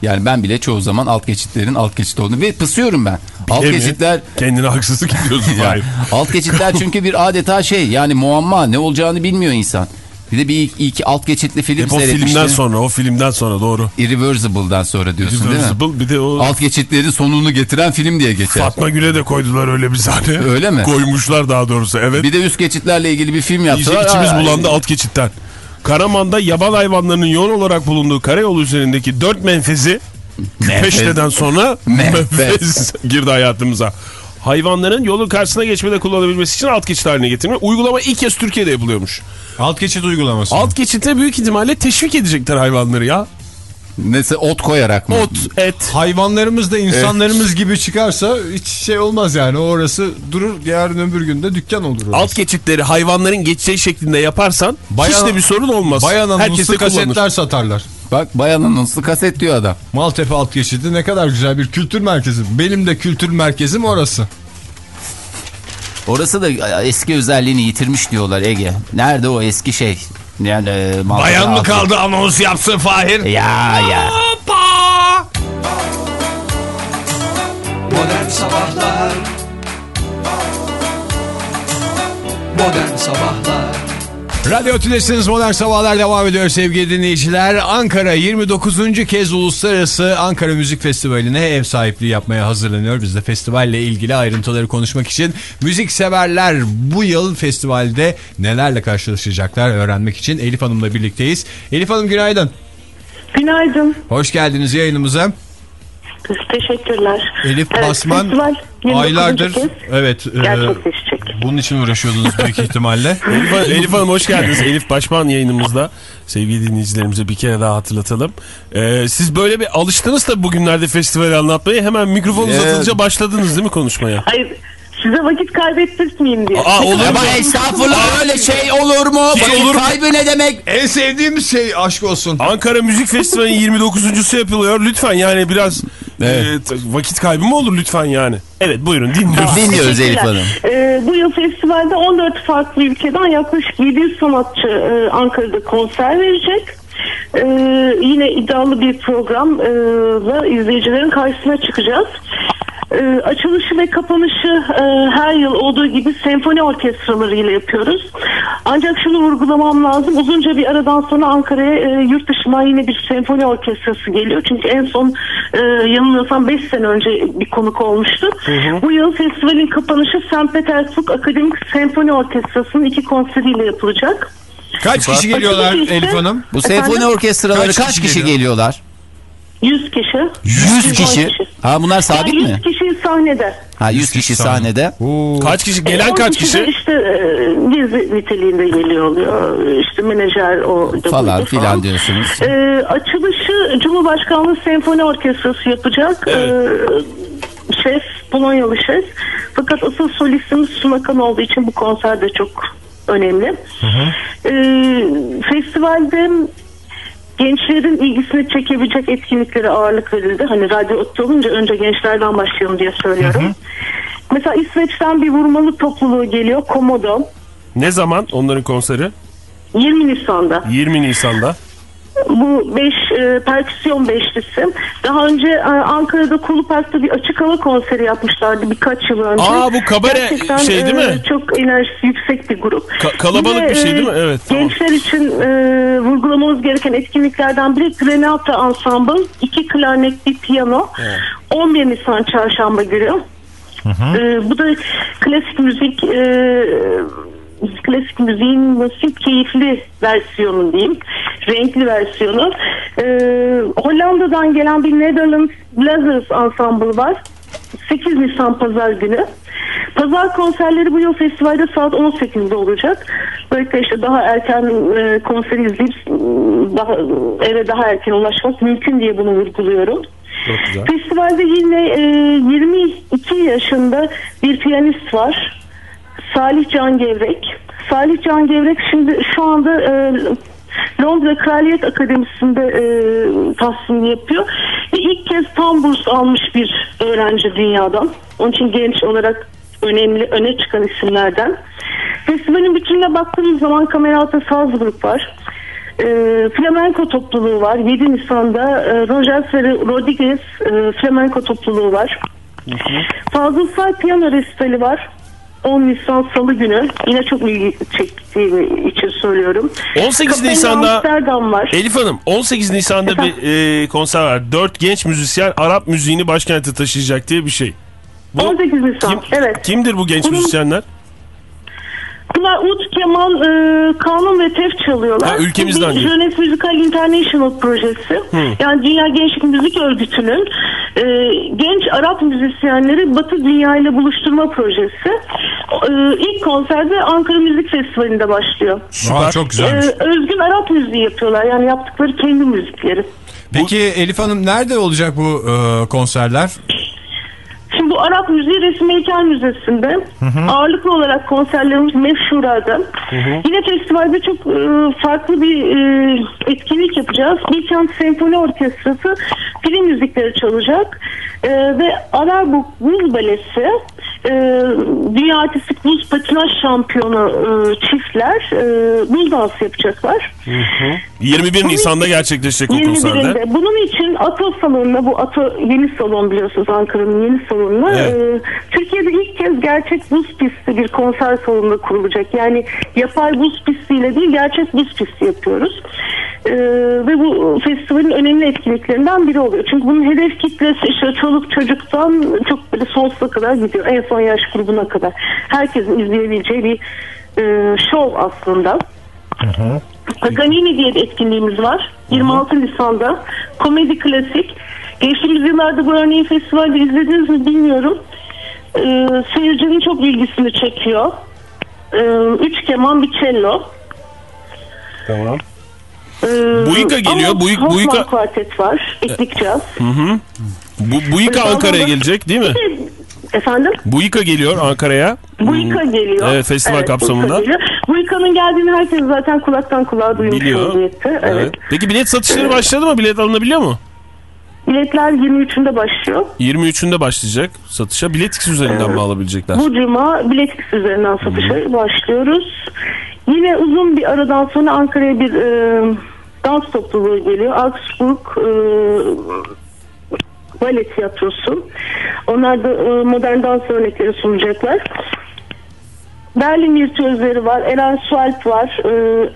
Yani ben bile çoğu zaman alt geçitlerin alt geçit olduğunu ve pısıyorum ben. Alt Değil mi? geçitler Kendine haksızlık ediyorsun. Ya, Fahir. alt geçitler çünkü bir adeta şey yani muamma ne olacağını bilmiyor insan. Bir de bir ilk, ilk alt geçitli film Hep o seyretmiştim. filmden sonra o filmden sonra doğru. Irreversible'dan sonra diyorsun değil mi? Irreversible, bir de o Alt geçitlerin sonunu getiren film diye geçer. Fatma Gül'e de koydular öyle bir sahne. Öyle mi? Koymuşlar daha doğrusu evet. Bir de üst geçitlerle ilgili bir film İyice yaptılar. içimiz Aa, bulandı alt geçitten. Karaman'da yaban hayvanlarının yoğun olarak bulunduğu karayolu üzerindeki dört menfezi Menfez. Peşte'den sonra Menfez. menfez girdi hayatımıza. Hayvanların yolun karşısına geçmede kullanabilmesi için alt geçit haline getirme. Uygulama ilk kez Türkiye'de yapılıyormuş. Alt geçit uygulaması. Alt geçitte büyük ihtimalle teşvik edecekler hayvanları ya. Neyse ot koyarak mı? Ot, et. Hayvanlarımız da insanlarımız gibi çıkarsa hiç şey olmaz yani. Orası durur yarın öbür günde dükkan olur. orası. Alt geçitleri hayvanların geçeceği şeklinde yaparsan Bayan- hiç de bir sorun olmaz. Bayan Herkes de kasetler satarlar. Bak bayanın nasıl kaset diyor adam. Maltepe alt geçidi ne kadar güzel bir kültür merkezi. Benim de kültür merkezim orası. Orası da eski özelliğini yitirmiş diyorlar Ege. Nerede o eski şey? Yani e, Bayan mı kaldı anons yapsın Fahir? Ya ya. Modern Sabahlar Modern Sabahlar Radyo Tülesi'niz Modern Sabahlar devam ediyor sevgili dinleyiciler. Ankara 29. kez Uluslararası Ankara Müzik Festivali'ne ev sahipliği yapmaya hazırlanıyor. Biz de festivalle ilgili ayrıntıları konuşmak için müzik severler bu yıl festivalde nelerle karşılaşacaklar öğrenmek için Elif Hanım'la birlikteyiz. Elif Hanım günaydın. Günaydın. Hoş geldiniz yayınımıza. Teşekkürler. Elif Evet, Basman festival 29. aylardır kez evet e, gerçekleşecek. Bunun için uğraşıyordunuz büyük ihtimalle. Elif, Hanım- Elif Hanım hoş geldiniz. Elif Başman yayınımızda. Sevgili dinleyicilerimize bir kere daha hatırlatalım. Ee, siz böyle bir alıştınız tabii bugünlerde festivali anlatmaya. Hemen mikrofon Evet. uzatınca başladınız değil mi konuşmaya? Hayır size vakit kaybettirmeyeyim diye. Aa, olur mu? Ama estağfurullah öyle şey olur mu? Şey Vakit olur mu? kaybı ne demek? en sevdiğimiz şey aşk olsun. Ankara Müzik Festivali'nin 29.sü yapılıyor. Lütfen yani biraz Evet. e, vakit kaybı mı olur lütfen yani? Evet buyurun dinliyoruz. Dinliyoruz Elif. Hanım. Ee, bu yıl festivalde 14 farklı ülkeden yaklaşık 700 sanatçı e, Ankara'da konser verecek. Ee, yine iddialı bir programla izleyicilerin karşısına çıkacağız. Ee, açılışı ve kapanışı e, her yıl olduğu gibi senfoni orkestralarıyla yapıyoruz. Ancak şunu vurgulamam lazım. Uzunca bir aradan sonra Ankara'ya e, yurt dışından yine bir senfoni orkestrası geliyor. Çünkü en son e, yanılmıyorsam 5 sene önce bir konuk olmuştu. Bu yıl festivalin kapanışı St. Petersburg Akademik Senfoni Orkestrası'nın iki konseriyle yapılacak. Kaç kişi geliyorlar Elif Hanım? Bu senfoni orkestraları Kaç kaç, kişi kişi geliyor? geliyorlar? 100 kişi. 100 kişi. Ha bunlar sabit Yani 100 mi? kişi sahnede. Ha 100 kişi sahnede. Kaç kişi? Gelen On kaç de kişi? işte e, gezi niteliğinde geliyor oluyor. İşte menajer o Falan filan diyorsunuz. E, açılışı Cumhurbaşkanlığı Senfoni Orkestrası yapacak. E, şef, Polonyalı şef. Fakat asıl solistimiz Sunakan olduğu için bu konser de çok önemli. E, festivalde gençlerin ilgisini çekebilecek etkinliklere ağırlık verildi. Hani radyo otlu olunca önce gençlerden başlayalım diye söylüyorum. Mesela İsveç'ten bir vurmalı topluluğu geliyor. Komodo. Ne zaman onların konseri? 20 Nisan'da. 20 Nisan'da. Bu beş e, perküsyon beşlisi. Daha önce e, Ankara'da Kulu Park'ta bir açık hava konseri yapmışlardı birkaç yıl önce. Aa, bu kabare Gerçekten, şey değil mi? Çok enerjisi yüksek bir grup. Ka- kalabalık Yine, bir şey e, değil mi? Evet, tamam. Gençler için e, vurgulamamız gereken etkinliklerden biri Grenata Ensemble. iki klarnet bir piyano. 11 Nisan çarşamba günü. E, bu da klasik müzik e, klasik müziğin nasıl keyifli versiyonu diyeyim. Renkli versiyonu. E, Hollanda'dan gelen bir Netherlands Blazers Ensemble var. 8 Nisan Pazar günü. Pazar konserleri bu yıl festivalde saat 18'de olacak. Böylelikle işte daha erken e, konseri izleyip e, daha, eve daha erken ulaşmak mümkün diye bunu vurguluyorum. Festivalde yine e, 22 yaşında bir piyanist var. Salih Can Gevrek. Salih Can Gevrek şimdi şu anda e, Londra Kraliyet Akademisi'nde e, tahsilini yapıyor. Ve ilk kez tam burs almış bir öğrenci dünyadan. Onun için genç olarak önemli, öne çıkan isimlerden. Festivalin bütününe baktığımız zaman Kamerata Grup var. E, flamenko topluluğu var. 7 Nisan'da e, Rogers ve Rodriguez e, flamenko topluluğu var. Fazıl Say piyano resitali var. 10 Nisan Salı günü. Yine çok ilgi çektiği için söylüyorum. 18 Kafein Nisan'da Amsterdam var. Elif Hanım 18 Nisan'da Efendim? bir e, konser var. 4 genç müzisyen Arap müziğini başkente taşıyacak diye bir şey. Bu- 18 Nisan. Kim, evet. Kimdir bu genç Bunun- müzisyenler? Bunlar ut, keman, e, kanun ve tef çalıyorlar. Ha, ülkemizden Bu bir değil. Jeunesse Musical International projesi. Yani Dünya Gençlik Müzik Örgütü'nün e, genç Arap müzisyenleri Batı Dünya ile buluşturma projesi. E, ilk konserde Ankara Müzik Festivali'nde başlıyor. Aa, çok E, güzelmiş. özgün Arap müziği yapıyorlar. Yani yaptıkları kendi müzikleri. Peki Elif Hanım nerede olacak bu e, konserler? Arap Müziği Resim Heykel Müzesi'nde ağırlıklı olarak konserlerimiz Meşhura'da. Yine festivalde çok e, farklı bir e, etkinlik yapacağız. Bilkent Senfoni Orkestrası film müzikleri çalacak. E, ve Arabuk Buz Balesi e, Dünya Artistik Buz Patinaj Şampiyonu e, çiftler e, buz dansı yapacaklar. 21 Nisan'da gerçekleşecek o konserde. 21'inde. Bunun için Ato salonuna bu Ato yeni salon biliyorsunuz Ankara'nın yeni salonuna Evet. e, Türkiye'de ilk kez gerçek buz pisti bir konser salonu kurulacak. Yani yapay buz pistiyle değil gerçek buz pisti yapıyoruz. E, ve bu festivalin önemli etkinliklerinden biri oluyor. Çünkü bunun hedef kitlesi işte çoluk çocuktan çok böyle sonsuza kadar gidiyor. En son yaş grubuna kadar. Herkesin izleyebileceği bir e, şov aslında. Paganini diye bir etkinliğimiz var. 26 Nisan'da. Komedi klasik. Geçtiğimiz yıllarda bu örneğin festivalde izlediniz mi bilmiyorum. Ee, seyircinin çok ilgisini çekiyor. Ee, üç keman bir cello. Tamam. Ee, Buika geliyor, ama Buik- Buika- kuartet var. Etnik caz. Bu Buika Ankara'ya gelecek değil mi? Efendim? Buika geliyor Ankara'ya. Buika geliyor. Evet, festival kapsamında. Buika geliyor. Buika'nın geldiğini herkes zaten kulaktan kulağa duymuş Biliyor. vaziyette. Evet. Evet. Peki bilet satışları başladı mı? Bilet alınabiliyor mu? Biletler 23'ünde başlıyor. 23'ünde başlayacak satışa. Biletix üzerinden mi alabilecekler? Bu cuma biletix üzerinden satışa başlıyoruz. Yine uzun bir aradan sonra Ankara'ya bir e, dans topluluğu geliyor. Augsburg e, Bale Tiyatrosu. Onlar da e, modern dans örnekleri sunacaklar. Berlin virtüözleri var. Elen Sualp var. E,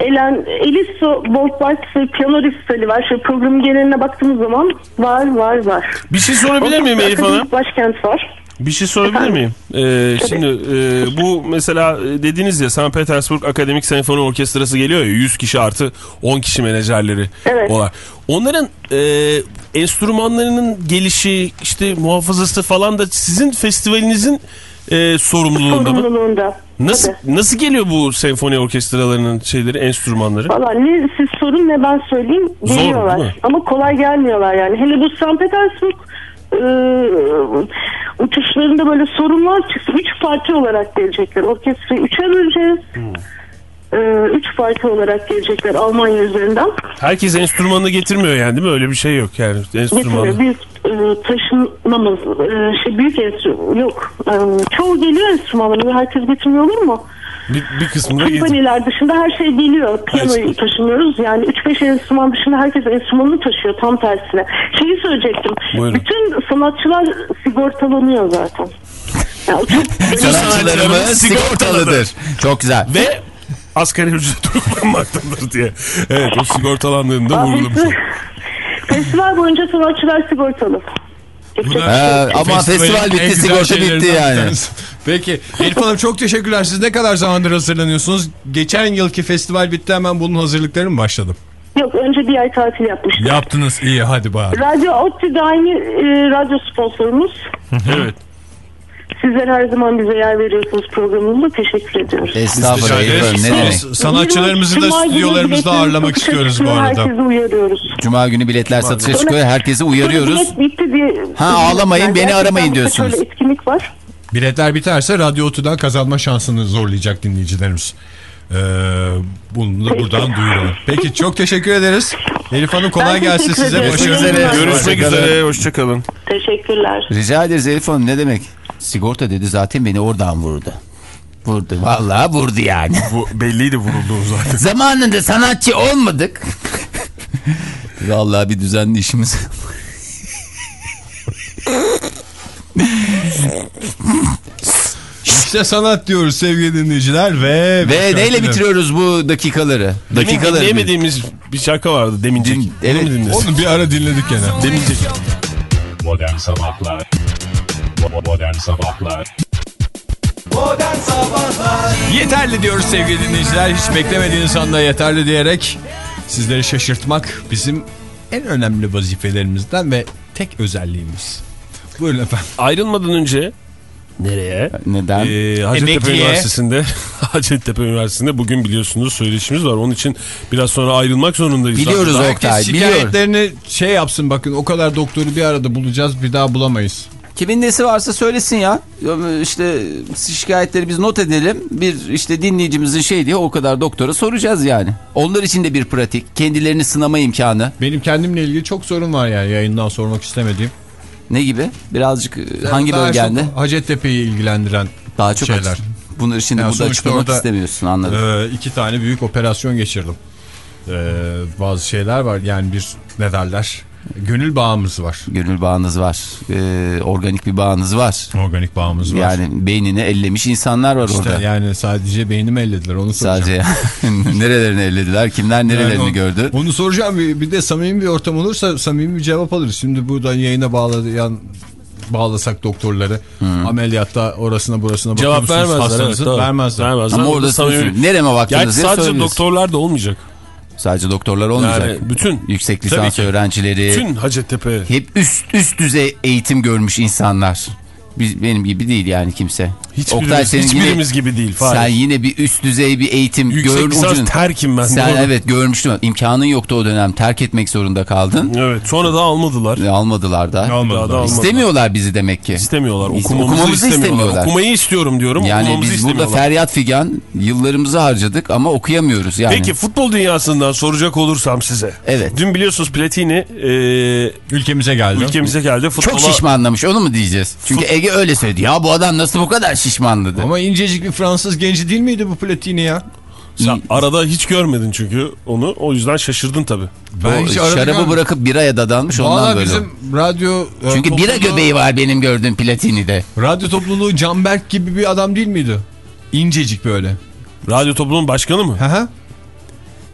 Elen Eliso Volkwart ve piyano ristali var. Şöyle programın geneline baktığımız zaman var var var. Bir şey sorabilir miyim Elif Hanım? Başkent var. Bir şey sorabilir miyim? Ee, şimdi e, bu mesela e, dediniz ya St. Petersburg Akademik Senfoni Orkestrası geliyor ya 100 kişi artı 10 kişi menajerleri Evet. olan. Onların e, enstrümanlarının gelişi işte muhafazası falan da sizin festivalinizin e, sorumluluğunda mı? Sorumluluğunda. Nasıl Tabii. nasıl geliyor bu senfoni orkestralarının şeyleri, enstrümanları? Valla ne siz sorun ne ben söyleyeyim Zor, geliyorlar. mi? Ama kolay gelmiyorlar yani. Hele bu St. Petersburg e, uçuşlarında böyle sorunlar çıktı. Üç parti olarak gelecekler. Orkestrayı üçe böleceğiz. Hmm. E, üç parti olarak gelecekler Almanya üzerinden. Herkes enstrümanını getirmiyor yani değil mi? Öyle bir şey yok yani enstrümanı. Getiriyor. Büyük e, taşınmamız e, şey büyük enstrüman yok. E, çoğu geliyor enstrümanları. Herkes getirmiyor olur mu? Bir, bir kısmını getir. Kompaniler dışında her şey geliyor. Piyanoyu taşımıyoruz. Yani 3-5 enstrüman dışında herkes enstrümanını taşıyor tam tersine. Şeyi söyleyecektim. Buyurun. Bütün sanatçılar sigortalanıyor zaten. Yani çok Sanatçılarımız sigortalıdır. Çok güzel. Ve asgari ücret uygulanmaktadır diye. Evet o sigortalandığında vurgulamış. Festival boyunca sanatçılar sigortalı. Da Ha, ama festival bitti, sigorta bitti yani. Peki Elif Hanım çok teşekkürler. Siz ne kadar zamandır hazırlanıyorsunuz? Geçen yılki festival bitti hemen bunun hazırlıkları mı başladı? Yok önce bir ay tatil yapmıştım. Yaptınız iyi hadi bari. Radyo ODTÜ daimi e, radyo sponsorumuz. Evet. Sizler her zaman bize yer veriyorsunuz programımızda. Teşekkür ediyoruz. Estağfurullah. Rica ederiz. Ne demek? Sanatçılarımızı da Cuma günü stüdyolarımızda biletler ağırlamak satışa istiyoruz bu çıkıyor, arada. Herkesi uyarıyoruz. Cuma günü biletler satışa çıkıyor. Herkesi uyarıyoruz. Bilet bitti diye. Ha, ağlamayın, beni Gerçekten aramayın birkaç diyorsunuz. öyle etkinlik var. Biletler biterse Radyo Otu'dan kazanma şansını zorlayacak dinleyicilerimiz. Ee, bunu da buradan duyuralım. Peki çok teşekkür ederiz. Elif Hanım kolay Ben gelsin size. Görüşmek üzere. Görüşmek Hoşçakalın. üzere. Hoşçakalın. Teşekkürler. Rica ederiz Elif Hanım ne demek? Sigorta dedi zaten beni oradan vurdu. Vurdu. Vallahi vurdu yani. Bu belliydi vurulduğu zaten. Zamanında sanatçı olmadık. Vallahi bir düzenli işimiz. İşte sanat diyoruz sevgili dinleyiciler ve... Ve neyle bitiriyoruz bu dakikaları? Demin Dakikaları. dinleyemediğimiz bir şarkı vardı demincek. Din- Onu evet. mu dinledin? Onu bir ara dinledik gene. Demincek. Modern Sabahlar Bo- Modern Sabahlar Yeterli diyoruz sevgili dinleyiciler. Hiç beklemediğiniz anda yeterli diyerek sizleri şaşırtmak bizim en önemli vazifelerimizden ve tek özelliğimiz. Buyurun efendim. Ayrılmadan önce nereye? Neden? Ee, Hacettepe Emekliye. Üniversitesi'nde Hacettepe Üniversitesi'nde bugün biliyorsunuz söyleşimiz var. Onun için biraz sonra ayrılmak zorundayız. Biliyoruz Daha- Oktay, biliyor. Şikayetlerini şey yapsın bakın o kadar doktoru bir arada bulacağız bir daha bulamayız. Kimin nesi varsa söylesin ya. İşte şikayetleri biz not edelim. Bir işte dinleyicimizin şey diye o kadar doktora soracağız yani. Onlar için de bir pratik. Kendilerini sınama imkanı. Benim kendimle ilgili çok sorun var yani yayından sormak istemediğim. Ne gibi? Birazcık e, hangi Daha bölgende? Hacettepe'yi ilgilendiren Daha çok şeyler. Bunları şimdi Yani burada açıklamak istemiyorsun anladım. Ee, iki tane büyük operasyon geçirdim. Ee, bazı şeyler var yani bir ne derler gönül bağımız var. Gönül bağınız var. Ee, organik bir bağınız var. Organik bağımız var. Yani beynini ellemiş insanlar var işte orada. yani sadece beynimi ellediler onu soracağım. Sadece nerelerini ellediler, kimler nerelerini Yani o- gördü. Onu soracağım bir, bir de samimi bir ortam olursa samimi bir cevap alırız. Şimdi buradan yayına bağlayan bağlasak doktorları ameliyatta orasına burasına bakıyor Cevap musunuz vermezler. Evet, vermezler. Vermezler. Ama orada samimi- nereme Gerçi baktınız diye sadece doktorlar da olmayacak. Sadece doktorlar olmayacak. Yani bütün Yüksek lisans öğrencileri, bütün Hacettepe hep üst üst düzey eğitim görmüş insanlar. Biz, benim gibi değil yani kimse. hiçbirimiz, senin yine- hiçbirimiz gibi değil. Fahir. Sen yine bir üst düzey bir eğitim Yüksek gör lisans ucun- terkim ben. Sen doğru. evet görmüştüm. İmkanın yoktu o dönem. Terk etmek zorunda kaldın. Evet sonra da almadılar. E, Almadılar da. Almadılar. Daha da almadılar. İstemiyorlar bizi demek ki. İstemiyorlar. Biz- Okumamızı, okumamızı istemiyorlar. istemiyorlar. Okumayı istiyorum diyorum. Yani biz burada feryat figan yıllarımızı harcadık ama okuyamıyoruz yani. Peki futbol dünyasından soracak olursam size. Evet. Dün biliyorsunuz Platini e, Ülkemize geldi. ülkemize geldi. Futbola, Çok şişmanlamış onu mu diyeceğiz? Çünkü Ege öyle söyledi. Ya bu adam nasıl bu kadar şişman dedi. Ama incecik bir Fransız genci değil miydi bu Platini ya? Sen arada hiç görmedin çünkü onu. O yüzden şaşırdın tabii. Ben O şarabı bırakıp biraya dadanmış ondan Valla böyle. bizim radyo... e, Çünkü bira topluluğu- göbeği var benim gördüğüm Platini'de. Radyo topluluğu Canberk gibi bir adam değil miydi? İncecik böyle. Radyo toplumunun başkanı mı? Hı hı.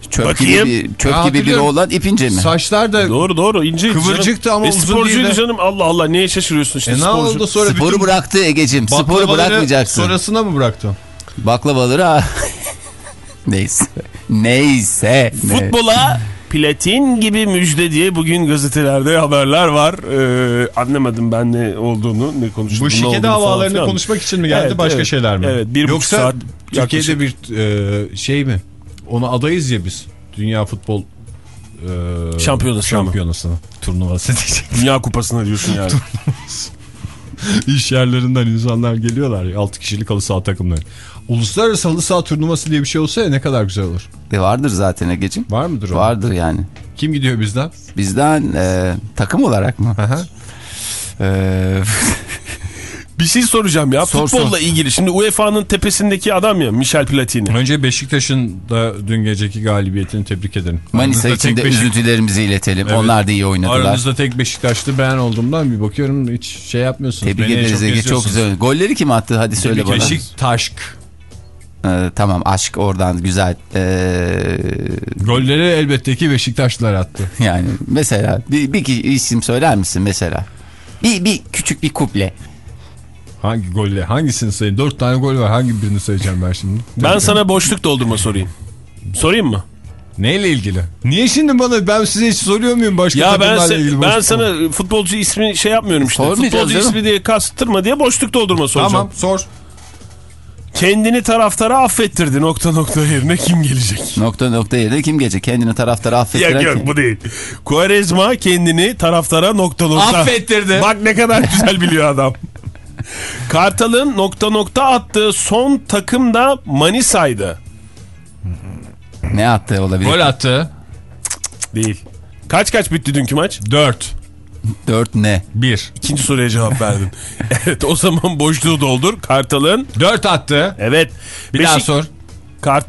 Çöp Bakayım. gibi çöp gibi biri olan ipince mi? Saçlar da... Doğru doğru ince. Kıvırcıktı ama e, uzun sporcuydu değildi. canım. Allah Allah niye şaşırıyorsun işte E ne sporcu. oldu sonra Sporu bütün bıraktı Ege'cim. Sporu bırakmayacaksın. Sonrasına mı bıraktı? Baklavaları ha. Neyse. Neyse. Ne- Futbola platin gibi müjde diye bugün gazetelerde haberler var. Ee, anlamadım ben ne olduğunu, ne konuştuğunu. Bu ne şike davalarını konuşmak için mi geldi Evet, başka evet. şeyler mi? Evet, bir buçuk Yoksa saat Türkiye'de bir e, şey mi? Ona adayız ya biz. Dünya futbol e, Şampiyonası şampiyonasına. Turnuvası diyecek. Dünya kupasına diyorsun yani. İş yerlerinden insanlar geliyorlar ya 6 kişilik halı saha takımları. Uluslararası halı saha turnuvası diye bir şey olsa ya ne kadar güzel olur. E vardır zaten Ege'cim. Var mıdır o? Vardır yani. Kim gidiyor bizden? Bizden e, takım olarak mı? Aha. E, bir şey soracağım ya. Sor, Futbolla sor. ilgili. Şimdi UEFA'nın tepesindeki adam ya Michel Platini. Önce Beşiktaş'ın da dün geceki galibiyetini tebrik ederim. Manisa için tek de Beşik- üzüntülerimizi iletelim. Evet. Onlar da iyi oynadılar. Aranızda tek Beşiktaşlı ben olduğumdan bir bakıyorum hiç şey yapmıyorsunuz. Tebrik ederiz Ege çok güzel. Golleri kim attı? Hadi söyle bana. Beşiktaş. E, tamam aşk oradan güzel. E, Golleri elbette ki Beşiktaşlılar attı. yani mesela bir, bir isim söyler misin mesela? Bir, bir küçük bir kuple. Hangi golle? Hangisini sayayım? Dört tane gol var. Hangi birini sayacağım ben şimdi? Ben sana boşluk doldurma sorayım. Sorayım mı? Neyle ilgili? Niye şimdi bana ben size hiç soruyor muyum başka Ya ben, se- ilgili ben boşluk? sana futbolcu ismi şey yapmıyorum işte. Futbolcu canım. ismi diye kastırma diye boşluk doldurma soracağım. Tamam sor. Kendini taraftara affettirdi nokta nokta yerine kim gelecek? Nokta nokta yerine kim gelecek? Kendini taraftarı Yok affettiren yok kim? bu değil. Quaresma kendini taraftara nokta nokta. Affettirdi. Bak ne kadar güzel biliyor adam. Kartal'ın nokta nokta attığı son takım da Manisa'ydı. Ne attı olabilir? Gol attı. Değil. Kaç kaç bitti dünkü maç? Dört. Dört ne? Bir. İkinci soruya cevap verdin. evet o zaman boşluğu doldur. Kartal'ın Dört attı. evet. Bir daha Beşik- sor. Kart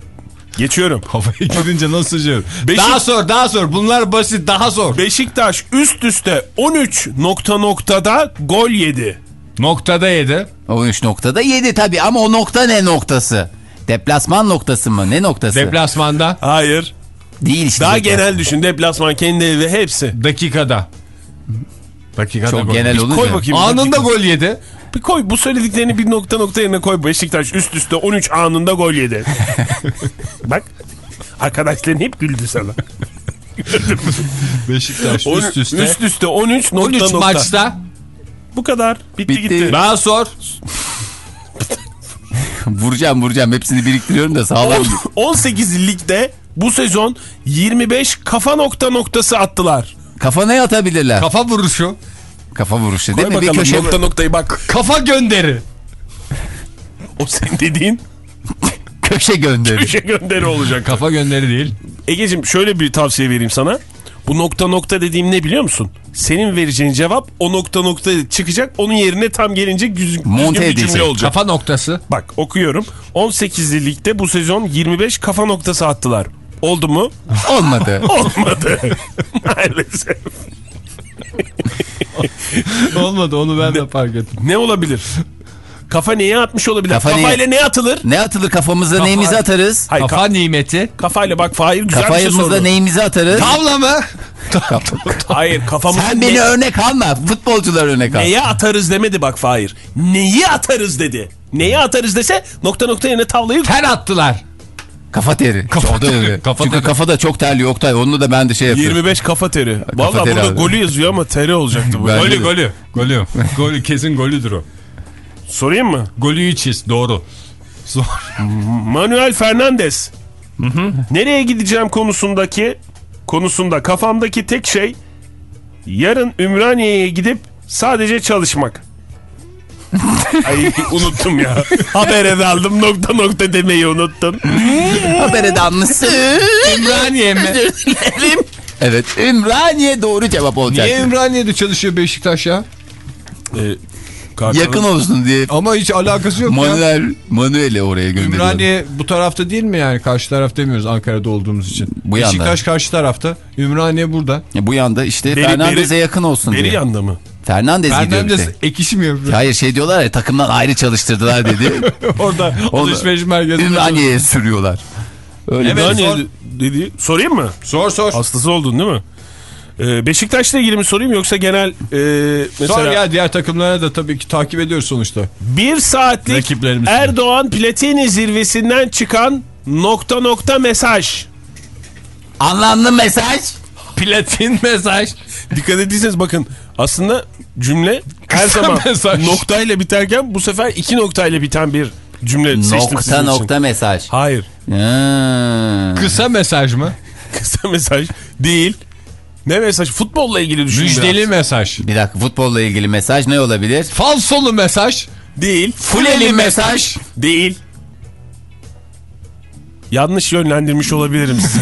Geçiyorum. Havaya girince nasıl sıçıyorum? Beşik- Daha sor daha sor. Bunlar basit daha sor. Beşiktaş üst üste 13 nokta noktada gol yedi. Noktada yedi. O üç noktada yedi tabii ama o nokta ne noktası? Deplasman noktası mı? Ne noktası? Deplasmanda. Hayır. Değil işte. Daha deplasman. genel düşün. Deplasman kendi evi hepsi. Dakikada. Dakikada Çok gol. genel Bir olunca. Koy bakayım. Anında dakika. gol yedi. Bir koy bu söylediklerini bir nokta nokta yerine koy. Beşiktaş üst üste 13 anında gol yedi. Bak. Arkadaşların hep güldü sana. Beşiktaş üst üste. Üst üste 13 nokta 13 nokta. maçta Bu kadar. Bitti, Bitti. gitti. Bana sor. vuracağım vuracağım hepsini biriktiriyorum da sağlam. 18 ligde bu sezon 25 kafa nokta noktası attılar. Kafana atabilirler. Kafa vuruşu. Kafa vuruşu değil Koy mi? Bir köşe nokta noktayı bak. Kafa gönderi. O senin dediğin köşe gönderi. köşe gönderi olacak. Kafa gönderi değil. Egeciğim şöyle bir tavsiye vereyim sana. Bu nokta nokta dediğim ne biliyor musun? Senin vereceğin cevap o nokta nokta çıkacak. Onun yerine tam gelince düzgün, Monte bir cümle olacak. Kafa noktası. Bak okuyorum. 18 ligde bu sezon 25 kafa noktası attılar. Oldu mu? Olmadı. Olmadı. Maalesef. Olmadı onu ben de fark ettim. Ne olabilir? Kafa neye atmış olabilir? Kafa Kafayla neye- ne atılır? ne atılır kafamıza Kafa- neyimizi atarız? Hayır, Kafa ka- nimeti. kafayla bak Fahir güzel bir şey Kafamızda sordu. neyimizi atarız? Tavla mı? Hayır kafamızı Sen ne- beni örnek alma. Futbolcular örnek al. neye atarız demedi bak Fahir. Neyi atarız dedi. Neyi atarız dese nokta nokta yerine tavlayı Ter attılar. Kafa teri. Kafa teri, öyle. kafa Çünkü teri. kafada çok terliyor Oktay. Onu da ben de şey yapıyorum. 25 kafa teri. Valla burada abi. golü yazıyor ama teri olacaktı bu. Golü golü. Golü. golü kesin golüdür o. Sorayım mı? Golüyü çiz doğru. Sor. Manuel Fernandez. Nereye gideceğim konusundaki konusunda kafamdaki tek şey yarın Ümraniye'ye gidip sadece çalışmak. Ay unuttum ya. Habere daldım nokta nokta demeyi unuttum. Haber edanlısı. Ümraniye mi? evet. Ümraniye doğru cevap olacak. Niye Ümraniye'de çalışıyor Beşiktaş ya? Yakın olsun diye. Ama hiç alakası yok ya. Manuel, Manuel'i oraya gönderiyor. Ümraniye bu tarafta değil mi yani? Karşı taraf demiyoruz Ankara'da olduğumuz için. Bu yanda. Beşiktaş karşı tarafta. Ümraniye burada. Ya bu yanda işte Beri- Fernandez'e beri- yakın olsun Beri diye. yanda mı? Fernandez gidiyor Fernandez işte. ek işi mi yapıyor? Hayır şey diyorlar ya takımdan ayrı çalıştırdılar dedi. Orada alışveriş merkezinde. Ümraniye'ye sürüyorlar. Öyle Evet, sor. dedi. Sorayım mı? Sor sor. Hastası oldun değil mi? Ee, Beşiktaş'la ilgili mi sorayım yoksa genel e, mesela Sor ya diğer takımlara da tabii ki takip ediyoruz sonuçta. bir saatlik. Erdoğan Platini zirvesinden çıkan nokta nokta mesaj. Anlamlı mesaj. Platin mesaj. Dikkat ettiyseniz bakın aslında cümle her Kısa zaman mesaj. noktayla biterken bu sefer iki noktayla biten bir cümle seçtim Nokta sizin için. nokta mesaj. Hayır. Ha. Kısa mesaj mı? Kısa mesaj değil. Ne mesaj? Futbolla ilgili düşünün Müjdeli biraz. mesaj. Bir dakika futbolla ilgili mesaj ne olabilir? Falsolu mesaj. Değil. Fuleli mesaj. Değil. Yanlış yönlendirmiş olabilirim sizi.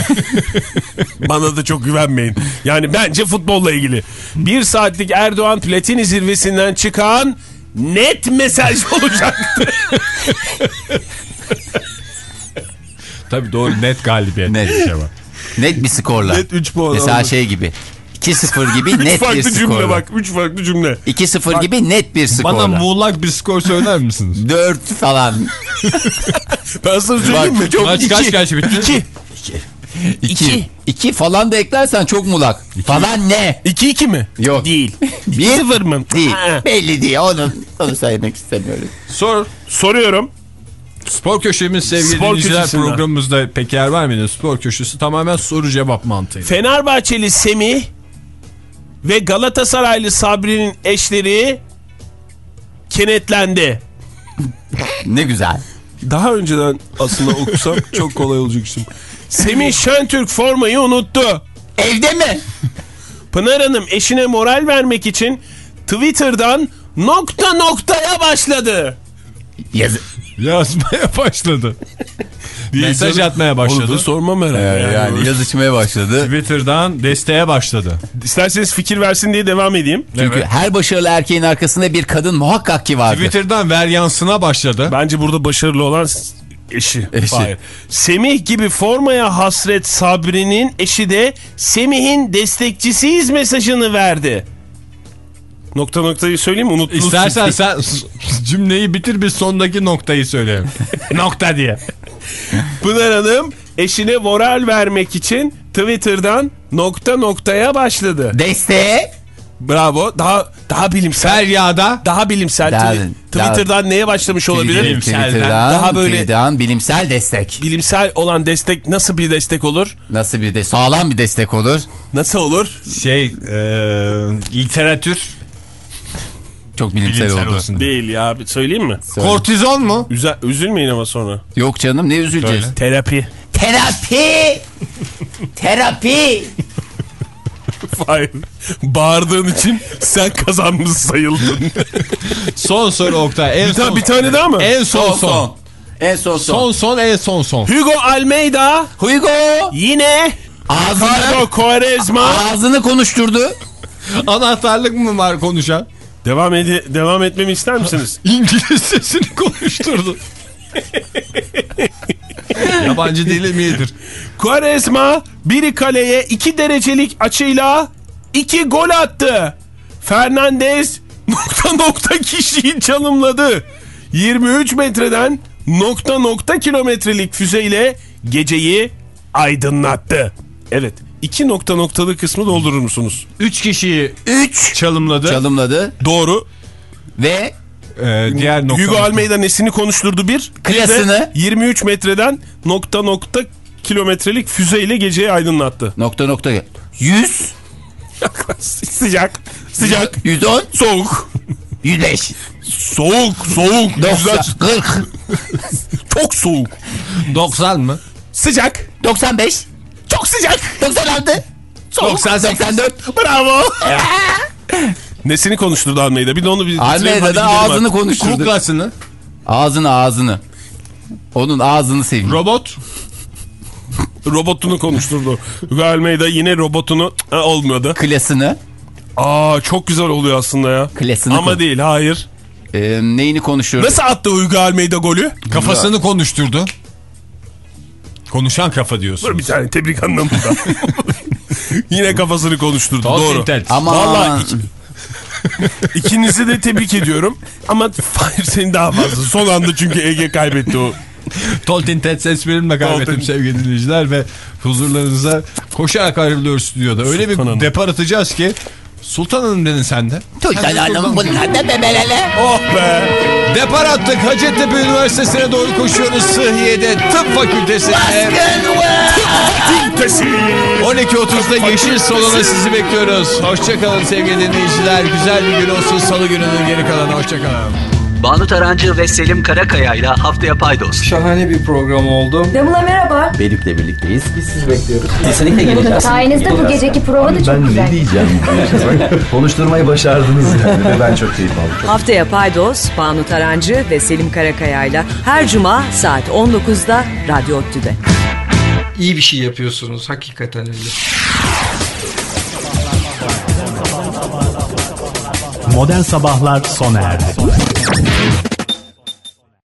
Bana da çok güvenmeyin. Yani bence futbolla ilgili. Bir saatlik Erdoğan Platini zirvesinden çıkan net mesaj olacaktı. Tabii doğru net galibiyet. Net. Net bir skorla. Net üç puan Mesela aldı. şey gibi. 2-0 gibi net bir farklı cümle skorla. bak. Üç farklı cümle. 2-0 gibi net bir skorla. Bana muğlak bir skor söyler misiniz? 4 falan. Ben sana söyleyeyim mi? Çok Maç kaç kaç bitti? 2. 2. 2 falan da eklersen çok mulak. Falan ne? 2-2 mi? Yok. Değil. 1-0 mı? Değil. Belli değil. Onu, onu söylemek istemiyorum. Sor. Soruyorum. Spor köşemiz sevgili Spor dinleyiciler programımızda peki yer var mıydı? Spor köşesi tamamen soru cevap mantığı. Fenerbahçeli Semih ve Galatasaraylı Sabri'nin eşleri kenetlendi. Ne güzel. Daha önceden aslında okusam çok kolay olacak şimdi. Semih Şentürk formayı unuttu. Evde mi? Pınar Hanım eşine moral vermek için Twitter'dan nokta noktaya başladı. Yaz Yazmaya başladı. Mesaj atmaya başladı. Onu da sormam herhalde. yani, Yani. yazışmaya başladı. Twitter'dan desteğe başladı. İsterseniz fikir versin diye devam edeyim. Çünkü her başarılı erkeğin arkasında bir kadın muhakkak ki vardır. Twitter'dan veryansına başladı. Bence burada başarılı olan eşi. Eşi. Hayır. Semih gibi formaya hasret Sabri'nin eşi de Semih'in destekçisiyiz mesajını verdi. Nokta noktayı söyleyeyim mi? Unuttunuz. İstersen sen cümleyi bitir biz sondaki noktayı söyleyelim. Nokta diye. Pınar Hanım eşine moral vermek için Twitter'dan nokta noktaya başladı. Desteğe Bravo. Daha daha bilimsel. Feryada Daha bilimsel. Daha- Twi- Twitter'dan neye başlamış olabilir? Bilimselden. Twitter'dan, Daha böyle- Twitter'dan bilimsel destek. Bilimsel olan destek nasıl bir destek olur? Nasıl bir de sağlam bir destek olur? Nasıl olur? şey e, literatür Çok bilimsel, Bilimsel oldu. olsun. Değil ya bir söyleyeyim mi? Kortizon mu? Üze, üzülmeyin ama sonra. Yok canım ne üzüleceğiz? Söyle. Terapi. Terapi. Terapi. Hayır. Bağırdığın için sen kazanmış sayıldın. Son soru Oktay. En bir, son, bir tane daha mı? En son son. En son son. Son son en son son. Hugo Almeida Hugo yine ağzını, Carlo Quaresma ağzını konuşturdu. Anahtarlık mı var konuşan? Devam, ede devam etmemi ister misiniz? İngiliz sesini konuşturdu. Yabancı dili midir? Quaresma biri kaleye 2 derecelik açıyla 2 gol attı. Fernandez nokta nokta kişiyi çalımladı. 23 metreden nokta nokta kilometrelik füzeyle geceyi aydınlattı. Evet. İki nokta noktalı kısmı doldurur musunuz? Üç kişiyi 3 çalımladı. çalımladı Doğru. ve Ee, diğer nokta. Hugo Almeida nesini konuşturdu bir? Klasını. 23 metreden nokta nokta kilometrelik füzeyle geceyi aydınlattı. nokta nokta 100 Sıcak. Sıcak. 110 Soğuk. 105 Soğuk. Soğuk. 90 Güzel. 40 Çok soğuk. 90 mı? Sıcak. 95 Çok sıcak. 96 98. 94 Bravo. Nesini konuşturdu Almeida? Bir de onu bir Almeida Hadi da gidelim ağzını artık. konuşturdu. Kuklasını. Ağzını ağzını. Onun ağzını seveyim. Robot. Robotunu konuşturdu. Hugo Almeida yine robotunu ha, olmuyordu. Klasını. Aa çok güzel oluyor aslında ya. Klasını Ama değil hayır. Ee, neyini konuşuyoruz? Nasıl attı Hugo Almeida golü? Kafasını konuşturdu. Konuşan kafa diyorsun. Dur bir tane tebrik anlamında. Yine kafasını konuşturdu. Doğru. Ama Vallahi iki- ikinizi de tebrik ediyorum. Ama Fahir senin daha fazla. Son anda çünkü Ege kaybetti o. Toltin Tets esprimle kaybettim Toltin. sevgili dinleyiciler ve huzurlarınıza koşarak ayrılıyoruz stüdyoda. Öyle bir depar atacağız ki Sultan Hanım dedin sen de. Sultan Hanım bunlar da bebelele. Oh be. Depar attık Hacettepe Üniversitesi'ne doğru koşuyoruz Sıhhiye'de tıp fakültesine. Tesi. 12.30'da Yeşil Salon'a sizi bekliyoruz. Hoşçakalın sevgili dinleyiciler. Güzel bir gün olsun. Salı gününün geri kalanı. Hoşçakalın. Banu Tarancı ve Selim Karakaya ile Haftaya Paydos. Şahane bir program oldu. Damla merhaba. Bedük'le birlikteyiz. Biz sizi bekliyoruz. Kesinlikle geleceğiz. Sayenizde bu geceki prova da çok güzel. diyeceğim? Konuşturmayı başardınız yani ben çok keyif aldım. Haftaya Paydos, Banu Tarancı ve Selim Karakaya'yla her cuma saat 19'da Radyo Ottü'de. İyi bir şey yapıyorsunuz hakikaten öyle. Modern Sabahlar sona erdi.